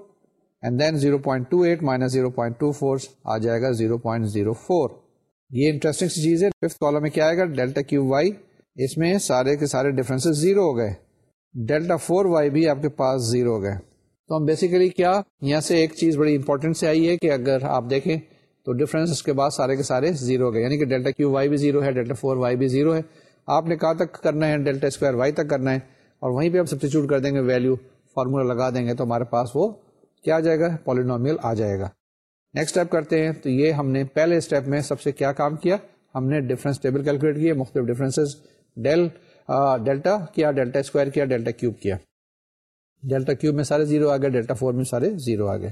and then zero point two eight minus zero point two four آ جائے گا زیرو پوائنٹ زیرو فور یہ انٹرسٹنگ چیز ہے۔ ففتھ کالم میں کیا آئے گا؟ ڈیلٹا کیو وائی اس میں سارے کے سارے ڈفرینس زیرو ہو گئے۔ ڈیلٹا فور وائی بھی آپ کے پاس زیرو ہو گئے۔ تو ہم بیسیکلی کیا؟ یہاں سے ایک چیز بڑی امپورٹنٹ سے آئی ہے کہ اگر آپ دیکھیں تو ڈفرینس اس کے بعد سارے کے سارے زیرو ہو گئے۔ یعنی کہ ڈیلٹا کیو وائی بھی زیرو ہے ڈیلٹا فور وائی بھی زیرو ہے۔ آپ نے کہاں تک کرنا ہے؟ ڈیلٹا اسکوائر وائی تک کرنا ہے۔ اور وہیں پہ ہم سبسٹیچیوٹ کر دیں گے ویلو فارمولا لگا دیں گے تو ہمارے پاس وہ کیا آ جائے گا؟ پالینومیل آ جائے گا۔ نیکسٹ اسٹیپ کرتے ہیں۔ تو یہ ہم نے پہلے اسٹیپ میں سب سے کیا کام کیا؟ ہم نے ڈفرینس ٹیبل کیلکولیٹ کیے، مختلف ڈفرینس ڈیل ڈیلٹا کیا ڈیلٹا اسکوائر کیا ڈیلٹا کیوب کیا. ڈیلٹا کیوب میں سارے زیرو آ گئے ڈیلٹا فور میں سارے زیرو آ گئے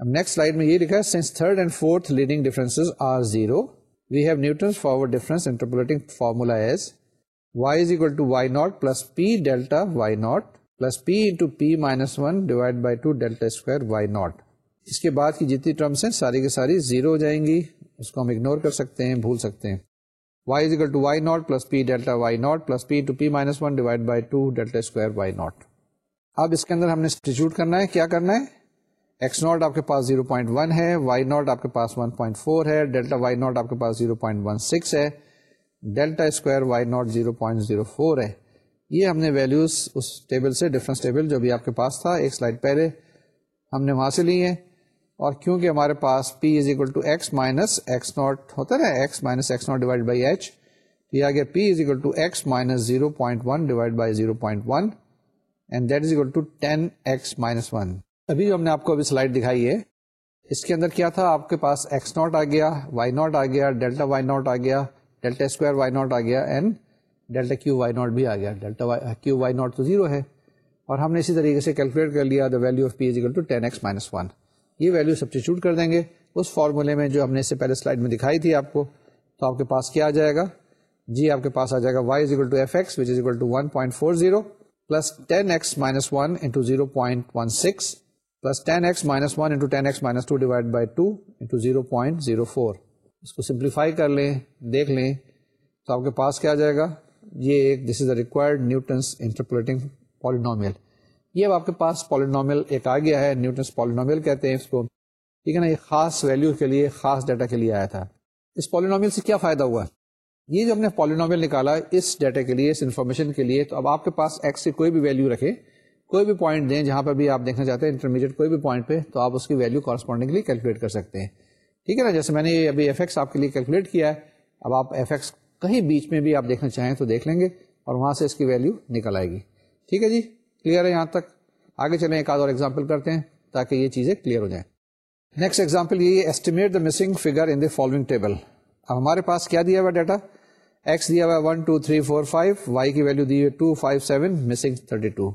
اب نیکسٹ سلائڈ میں یہ لکھا ہے since third and fourth leading difference are zero we have Newton forward difference interpolating formula as y is equal to y naught plus p delta y naught plus p into p minus one divide by two delta square y naught اس کے بعد کی جتنی ٹرمس ہیں، ساری کی ساری زیرو ہو جائیں گی. اس کو ہم اگنور کر سکتے ہیں، بھول سکتے ہیں. Y is equal to y naught plus p delta y naught plus p into p minus one divide by two delta square y naught اب اس کے اندر ہم نے سبسٹیچیوٹ کرنا ہے، کیا کرنا ہے؟ ایکس ناٹ آپ کے پاس 0.1 ہے وائی ناٹ آپ کے پاس 1.4 ہے ڈیلٹا وائی ناٹ آپ کے پاس 0.16 ہے ڈیلٹا اسکوائر وائی ناٹ 0.04 ہے۔ یہ ہم نے ویلیوز اس ٹیبل سے ڈفرنس ٹیبل جو بھی آپ کے پاس تھا، ایک سلائڈ پہلے ہم نے وہاں سے لی ہیں۔ اور کیونکہ ہمارے پاس p is equal to x minus x naught ہوتا نا x minus x naught divide by h یہ آ گیا p is equal to x minus zero point one divide by zero point one and that is equal to ten x minus one ابھی جو ہم نے آپ کو ابھی سلائڈ دکھائی ہے، اس کے اندر کیا تھا؟ آپ کے پاس ایکس ناٹ آ گیا وائی ناٹ آ گیا ڈیلٹا وائی ناٹ آ گیا ڈیلٹا اسکوائر وائی ناٹ آ گیا and delta cube y naught بھی آ گیا۔ ڈیلٹا کیو وائی ناٹ تو زیرو ہے۔ اور ہم نے اسی طریقے سے کیلکولیٹ کر لیا the value of p is equal to ten x minus one یہ ویلو سبسٹیچیوٹ کر دیں گے۔ اس فارمولے میں جو ہم نے اس سے پہلے سلائڈ میں دکھائی تھی آپ کو، تو آپ کے پاس کیا آ جائے گا؟ جی آپ کے پاس آ جائے گا y is equal to f x which is equal to one point four zero plus ten x minus one into zero point one six plus ten x minus one into ten x minus two divide by two into zero point zero four اس کو سمپلیفائی کر لیں، دیکھ لیں۔ تو آپ کے پاس کیا آ جائے گا؟ یہ ایک this is a required Newton's interpolating polynomial یہ اب آپ کے پاس پالینومیل ایک آ گیا ہے نیوٹنس پالینومیل کہتے ہیں اس کو۔ ٹھیک ہے نا یہ خاص ویلو کے لیے خاص ڈیٹا کے لیے آیا تھا۔ اس پالینومیل سے کیا فائدہ ہوا؟ یہ جو ہم نے پالینومیل نکالا، اس ڈیٹا کے لیے، اس انفارمیشن کے لیے، تو اب آپ کے پاس ایکس سے کوئی بھی ویلو رکھے، کوئی بھی پوائنٹ دیں، جہاں پہ بھی آپ دیکھنا چاہتے ہیں انٹرمیڈیٹ کوئی بھی پوائنٹ پہ، تو آپ اس کی ویلو کارسپونڈنگلی کیلکولیٹ کر سکتے ہیں۔ ٹھیک ہے نا، جیسے میں نے یہ ابھی ایف ایکس آپ کے لیے کیلکولیٹ کیا ہے، اب آپ ایف ایکس کہیں بیچ میں بھی آپ دیکھنا چاہیں تو دیکھ لیں گے اور وہاں سے اس کی ویلو نکل آئے گی۔ ٹھیک ہے جی؟ کلیئر ہے یہاں تک؟ آگے چلیں ایک آدھ اور ایگزامپل کرتے ہیں تاکہ یہ چیزیں کلیئر ہو جائیں۔ نیکسٹ ایگزامپل یہ estimate the missing figure in the following table اب ہمارے پاس کیا دیا ہوا ڈیٹا ایکس دیا ہوا one two three four five y کی ویلو دی ہوئی two five seven missing thirty two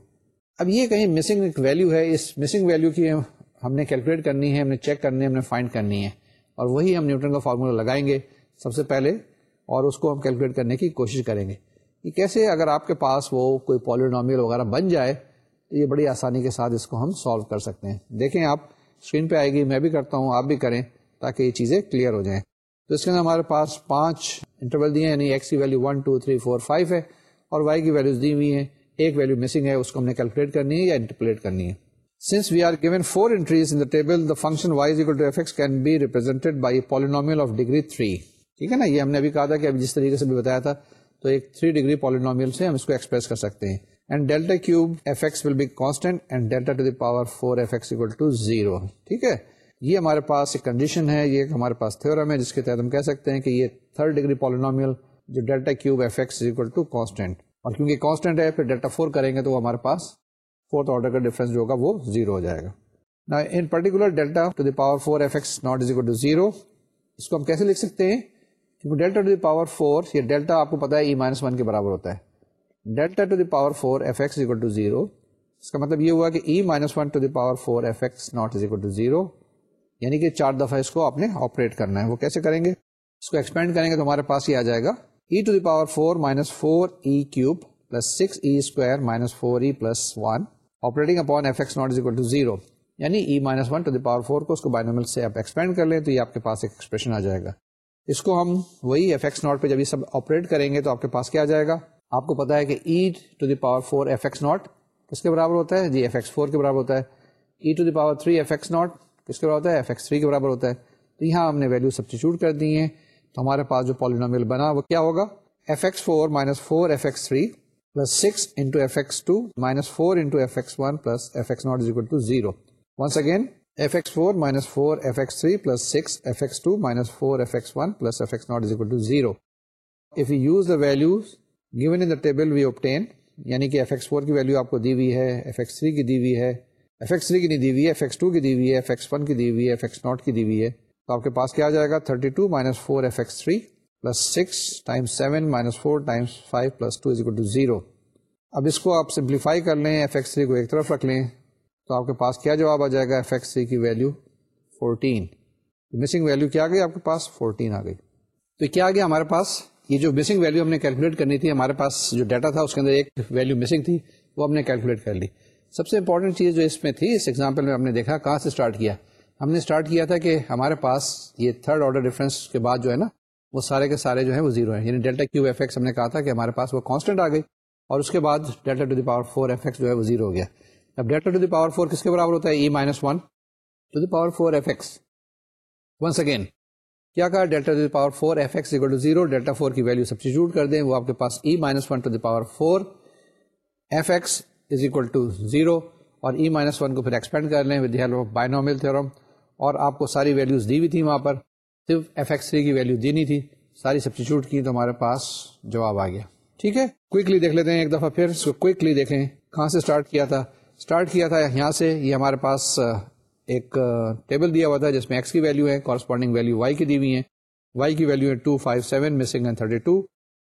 اب یہ کہیں مسنگ ایک ویلو ہے، اس مسنگ ویلو کی ہم نے کیلکولیٹ کرنی ہے، ہم نے چیک کرنی ہے، ہم نے فائنڈ کرنی ہے۔ اور وہی ہم نیوٹن کا فارمولا لگائیں گے۔ سب سے پہلے اور اس کو ہم کیلکولیٹ کرنے کی کوشش کریں گے۔ کہ کیسے اگر آپ کے پاس وہ کوئی پالینومیل وغیرہ بن جائے تو یہ بڑی آسانی کے ساتھ اس کو ہم سالو کر سکتے ہیں۔ دیکھیں آپ اسکرین پہ آئے گی میں بھی کرتا ہوں آپ بھی کریں تاکہ یہ چیزیں کلیئر ہو جائیں۔ تو اس کے اندر ہمارے پاس پانچ انٹرول دیے ہیں یعنی ایکس کی value one two three four five ہے اور وائی کی ویلوز دی ہوئی ہیں۔ ایک ویلو مسنگ ہے اس کو ہم نے کیلکولیٹ کرنی ہے یا انٹرپلیٹ کرنی ہے۔ Since we are given 4 entries in the table, the function y is equal to fx can be represented by a polynomial of degree 3. ٹھیک ہے نا؟ یہ ہم نے ابھی کہا تھا کہ ابھی جس طریقے سے بھی بتایا تھا تو ایک 3 ڈگری پالینومیل سے ہم اس کو ایکسپریس کر سکتے ہیں۔ And delta cube f x will be constant and delta to the power 4 f x equal to zero ٹھیک ہے؟ یہ ہمارے پاس ایک کنڈیشن ہے یہ ہمارے پاس تھیورم ہے جس کے تحت ہم کہہ سکتے ہیں کہ یہ تھرڈ ڈگری پالینومیل جو delta cube f x equal to constant اور کیونکہ کانسٹنٹ ہے پھر ڈیلٹا فور کریں گے تو ہمارے پاس فورتھ آرڈر کا ڈفرنس جو ہوگا وہ زیرو ہو جائے گا۔ Now, in particular, delta to the power 4 fx not is equal to 0 اس کو ہم کیسے لکھ سکتے ہیں؟ کیونکہ delta to the power four یہ ڈیلٹا آپ کو پتا ہے ای مائنس ون کے برابر ہوتا ہے. Delta to the power four f x equal to zero اس کا مطلب یہ ہوا کہ E minus one to the power four f x naught is equal to zero یعنی کہ چار دفعہ اس کو آپ نے آپریٹ کرنا ہے. وہ کیسے کریں گے؟ اس کو ایکسپینڈ کریں گے تو ہمارے پاس یہ آ جائے گا. E to the power four minus four E cube plus six E square minus four E plus one operating upon f x naught is equal to zero یعنی E minus one to the power four کو اس کو بائنومل سے آپ ایکسپینڈ کر لیں تو یہ آپ کے پاس ایک ایکسپریشن آ جائے گا. اس کو ہم وہی ایف ایکس ناٹ پہ جب یہ سب آپریٹ کریں گے تو آپ کے پاس کیا جائے گا آپ کو پتا ہے کہ E to the power four f x naught کس کے برابر ہوتا ہے جی ایف ایکس فور کے برابر ہوتا ہے E to the power three f x naught کس کے برابر ہوتا ہے ایف ایکس تھری کے برابر ہوتا ہے تو یہاں ہم نے ویلو سبسٹیچیوٹ کر دی ہیں تو ہمارے پاس جو پالینومیل بنا وہ کیا ہوگا f x four minus four f x three plus six into f x two minus four into f x one plus f x naught is equal to zero once again fx4 minus 4 fx3 plus 6 fx2 minus 4 fx1 plus fx0 is equal to 0. If we use the values given in the table we obtain یعنی کہ fx4 کی ویلیو آپ کو دی ہوئی ہے fx3 کی دی ہوئی ہے fx3 کی نہیں دی ہوئی ہے fx2 کی دی ہوئی ہے fx1 کی دی ہوئی ہے fx0 کی دی ہوئی ہے تو آپ کے پاس کیا جائے گا 32 minus 4 fx3 plus 6 times 7 minus 4 times 5 plus 2 is equal to 0 اب اس کو آپ سمپلیفائی کر لیں fx3 کو ایک طرف رکھ لیں تو آپ کے پاس کیا جواب آ جائے گا ایف ایکس سی کی ویلو فورٹین مسنگ ویلو کیا گئی؟ آپ کے پاس فورٹین آ گئی. تو کیا آ گیا ہمارے پاس؟ یہ جو مسنگ ویلو ہم نے کیلکولیٹ کرنی تھی، ہمارے پاس جو ڈیٹا تھا، اس کے اندر ایک ویلو مسنگ تھی، وہ ہم نے کیلکولیٹ کر لی. سب سے امپورٹنٹ چیز جو اس میں تھی، اس ایگزامپل میں ہم نے دیکھا کہاں سے اسٹارٹ کیا. ہم نے اسٹارٹ کیا تھا کہ ہمارے پاس یہ تھرڈ آرڈر ڈفرینس کے بعد جو ہے نا، وہ سارے کے سارے جو ہیں وہ زیرو ہیں. یعنی ڈیلٹا کیو ایف ایکس ہم نے کہا تھا کہ ہمارے پاس وہ کانسٹنٹ آ گئی اور اس کے بعد delta to the power four f x جو ہے وہ زیرو ہو گیا. اب delta to the power four کس کے برابر ہوتا ہے؟ E minus one to the power four f x once again کیا کہا delta to the power four f x equal to zero delta four کی ویلو سبسٹیچیوٹ کر دیں، وہ آپ کے پاس E minus one to the power four f x is equal to zero اور ای مائنس ون کو پھر ایکسپینڈ کر لیں with help of binomial theorem اور آپ کو ساری ویلوز دی ہوئی تھی وہاں پر، صرف ایف ایکس تھری کی ویلو دینی تھی، ساری سبسٹیچیوٹ کی تو ہمارے پاس جواب آ گیا۔ ٹھیک ہے؟ کوئکلی دیکھ لیتے ہیں ایک دفعہ پھر اس کو کوئکلی دیکھیں کہاں سے اسٹارٹ کیا تھا۔ اسٹارٹ کیا تھا یہاں سے، یہ ہمارے پاس ایک ٹیبل دیا ہوا تھا جس میں ایکس کی ویلو ہے کورسپونڈنگ ویلو وائی کی دی ہوئی ہے وائی کی ویلو ہے two five seven missing and thirty two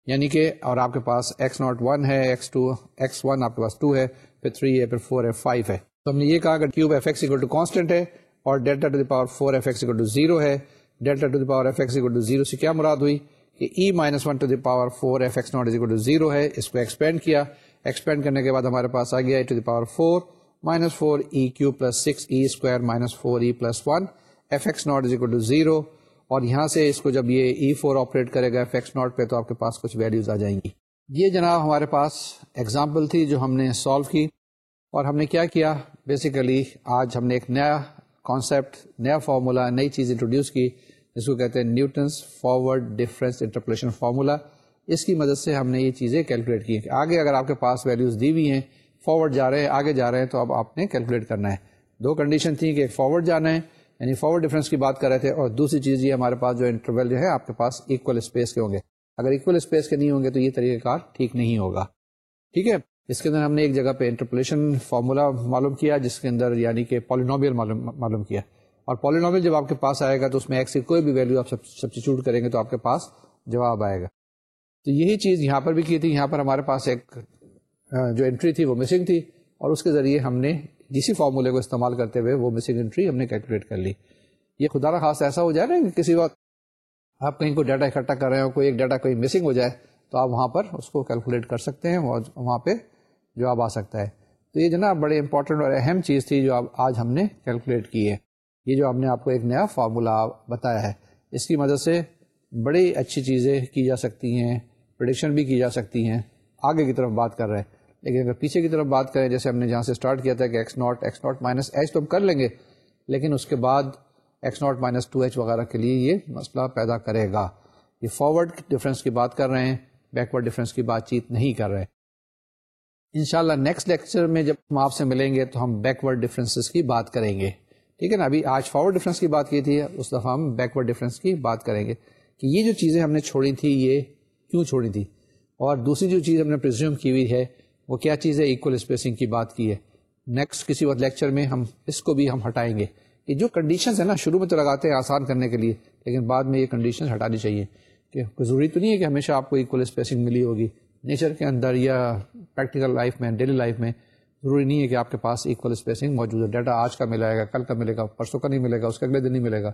یعنی کہ، اور آپ کے پاس ایکس ناٹ ون ہے ایکس ٹو ایکس ون آپ کے پاس ٹو ہے، پھر تھری ہے، پھر فور ہے فائیو ہے۔ تو ہم نے یہ کہا کہ cube f x equal to constant ہے اور delta to the power four f x equal to zero ہے۔ Delta to the power f x equal to zero سے کیا مراد ہوئی؟ کہ E minus one to the power four f x naught is equal to zero ہے۔ اس کو ایکسپینڈ کیا۔ ایکسپینڈ کرنے کے بعد ہمارے پاس آ گیا to the power four minus four E cube plus six E square minus four E plus one f x naught is equal to zero اور یہاں سے اس کو جب یہ ای فور آپریٹ کرے گا ایف ایکس ناٹ پہ تو آپ کے پاس کچھ ویلیوز آ جائیں گی۔ یہ جناب ہمارے پاس ایگزامپل تھی جو ہم نے سالو کی۔ اور ہم نے کیا کیا؟ بیسیکلی آج ہم نے ایک نیا کانسیپٹ نیا فارمولا نئی چیز انٹروڈیوس کی۔ جس کو کہتے ہیں Newton's forward difference interpolation formula اس کی مدد سے ہم نے یہ چیزیں کیلکولیٹ کی ہیں۔ آگے اگر آپ کے پاس ویلیوز دی ہوئی ہیں فارورڈ جا رہے ہیں، آگے جا رہے ہیں، تو اب آپ نے کیلکولیٹ کرنا ہے۔ دو کنڈیشن تھی کہ فارورڈ جانا ہے یعنی فارورڈ ڈفرینس کی بات کر رہے تھے، اور دوسری چیز یہ ہمارے پاس جو انٹرول جو ہے، آپ کے پاس اکول اسپیس کے ہوں گے۔ اگر اکول اسپیس کے نہیں ہوں گے تو یہ طریقہ کار ٹھیک نہیں ہوگا۔ ٹھیک ہے؟ اس کے اندر ہم نے ایک جگہ پہ انٹرپولیشن فارمولا معلوم کیا، جس کے اندر یعنی کہ پالینوبیل معلوم کیا۔ اور پالینوبیل جب آپ کے پاس آئے گا تو اس میں ایکس کی کوئی بھی ویلو آپ سبسٹیچیوٹ کریں گے تو آپ کے پاس جواب آئے گا۔ تو یہی چیز یہاں پر بھی کی تھی، یہاں پر ہمارے پاس ایک جو انٹری تھی وہ مسنگ تھی اور اس کے ذریعے ہم نے اسی فارمولے کو استعمال کرتے ہوئے وہ مسنگ انٹری ہم نے کیلکولیٹ کر لی۔ یہ خدا را خاص ایسا ہو جائے نا کہ کسی وقت آپ کہیں کوئی ڈیٹا اکٹھا کر رہے ہو کوئی ایک ڈیٹا کوئی مسنگ ہو جائے، تو آپ وہاں پر اس کو کیلکولیٹ کر سکتے ہیں اور وہاں پہ جواب آ سکتا ہے۔ تو یہ جناب بڑے امپورٹنٹ اور اہم چیز تھی جو آج ہم نے کیلکولیٹ کی ہے۔ یہ جو ہم نے آپ کو ایک نیا فارمولا بتایا ہے، اس کی مدد سے بڑی اچھی چیزیں کی جا سکتی ہیں۔ پرڈکشن بھی کی جا سکتی ہیں۔ آگے کی طرف بات کر رہے ہیں۔ لیکن اگر پیچھے کی طرف بات کریں، جیسے ہم نے جہاں سے اسٹارٹ کیا تھا کہ x naught x naught minus h تو ہم کر لیں گے، لیکن اس کے بعد x naught minus two h وغیرہ کے لیے یہ مسئلہ پیدا کرے گا۔ یہ فارورڈ ڈفرینس کی بات کر رہے ہیں بیکورڈ ڈفرینس کی بات چیت نہیں کر رہے۔ انشاءاللہ نیکسٹ لیکچر میں جب ہم آپ سے ملیں گے تو ہم بیکورڈ ڈفرینسز کی بات کریں گے۔ ٹھیک ہے نا؟ ابھی آج فارورڈ ڈفرینس کی بات کی تھی، اس دفعہ ہم بیکورڈ ڈفرینس کی بات کریں گے۔ کہ یہ جو چیزیں ہم نے چھوڑی تھی، یہ کیوں چھوڑی تھی؟ اور دوسری جو چیز ہم نے پرزیوم کی ہوئی ہے، وہ کیا چیز ہے؟ ایکول اسپیسنگ کی بات کی ہے۔ نیکسٹ کسی وقت لیکچر میں ہم اس کو بھی ہم ہٹائیں گے۔ یہ جو کنڈیشنز ہیں نا، شروع میں تو لگاتے ہیں آسان کرنے کے لیے، لیکن بعد میں یہ کنڈیشن ہٹانی چاہیے۔ کہ ضروری تو نہیں ہے کہ ہمیشہ آپ کو ایکول اسپیسنگ ملی ہوگی۔ نیچر کے اندر یا پریکٹیکل لائف میں ڈیلی لائف میں ضروری نہیں ہے کہ آپ کے پاس ایکول اسپیسنگ موجود ہے ڈیٹا آج کا ملے گا، کل کا ملے گا، پرسوں کا نہیں ملے گا، اس کے اگلے دن نہیں ملے گا۔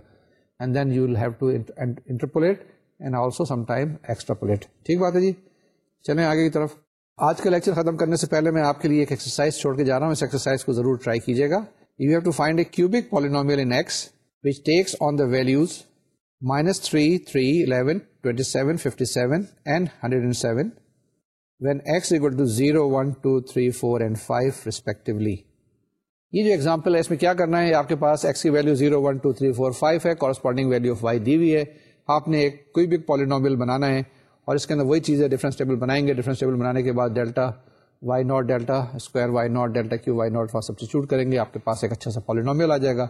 And then you will have to interpolate and also some time extrapolate ٹھیک بات ہے جی؟ چلیں آگے کی طرف. آج کا لیکچر ختم کرنے سے پہلے میں آپ کے لیے ایک ایکسرسائز چھوڑ کے جا رہا ہوں. اس ایکسرسائز کو ضرور ٹرائی کیجیے گا. You have to find a cubic polynomial in x which takes on the values minus three three eleven twenty seven fifty seven and hundred and seven when x equal to zero one two three four and five respectively یہ جو ایگزامپل ہے، اس میں کیا کرنا ہے؟ آپ کے پاس ایکس کی value zero one two three four five ہے. کورسپونڈنگ ویلو آف وائی دی ہوئی ہے. آپ نے ایک کوئی بھی پالینومیل بنانا ہے اور اس کے اندر وہی چیزیں ڈفرینس ٹیبل بنائیں گے ڈفرینس ٹیبل بنانے کے بعد delta y naught delta square y naught delta cube y naught substitute کریں گے، آپ کے پاس ایک اچھا سا پالینومیل آ جائے گا،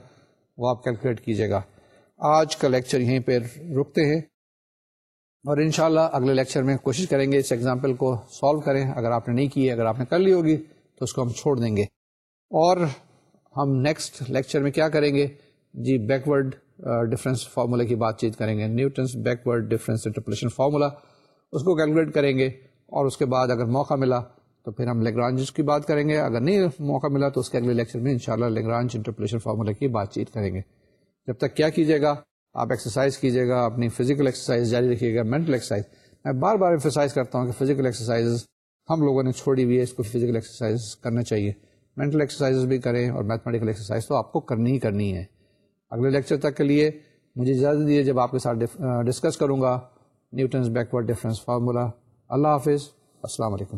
وہ آپ کیلکولیٹ کیجیے گا۔ آج کا لیکچر یہیں پہ رکتے ہیں اور انشاءاللہ اگلے لیکچر میں کوشش کریں گے اس ایگزامپل کو سالو کریں۔ اگر آپ نے نہیں کی اگر آپ نے کر لی ہوگی تو اس کو ہم چھوڑ دیں گے۔ اور ہم نیکسٹ لیکچر میں کیا کریں گے؟ جی بیکورڈ ڈفرینس فارمولہ کی بات چیت کریں گے۔ Newton's backward difference interpolation formula اس کو کیلکولیٹ کریں گے اور اس کے بعد اگر موقع ملا تو پھر ہم لیگرانج کی بات کریں گے۔ اگر نہیں موقع ملا تو اس کے اگلے لیکچر میں انشاءاللہ لیگرانج انٹرپلیشن فارمولا کی بات چیت کریں گے۔ جب تک کیا کیجیے گا؟ آپ ایکسرسائز کیجیے گا، اپنی فزیکل ایکسرسائز جاری رکھیے گا مینٹل ایکسرسائز میں بار بار ایکسرسائز کرتا ہوں کہ فزیکل ایکسرسائز ہم لوگوں نے چھوڑی ہوئی ہے، اس کو فزیکل ایکسرسائز کرنا چاہیے۔ مینٹل ایکسرسائز بھی کریں اور میتھمیٹیکل ایکسرسائز تو آپ کو کرنی ہی کرنی ہے۔ اگلے لیکچر تک کے لیے مجھے اجازت دیجیے جب آپ کے ساتھ ڈسکس کروں گا نیوٹنس بیکورڈ ڈفرینس فارمولا۔ اللہ حافظ۔ السلام علیکم۔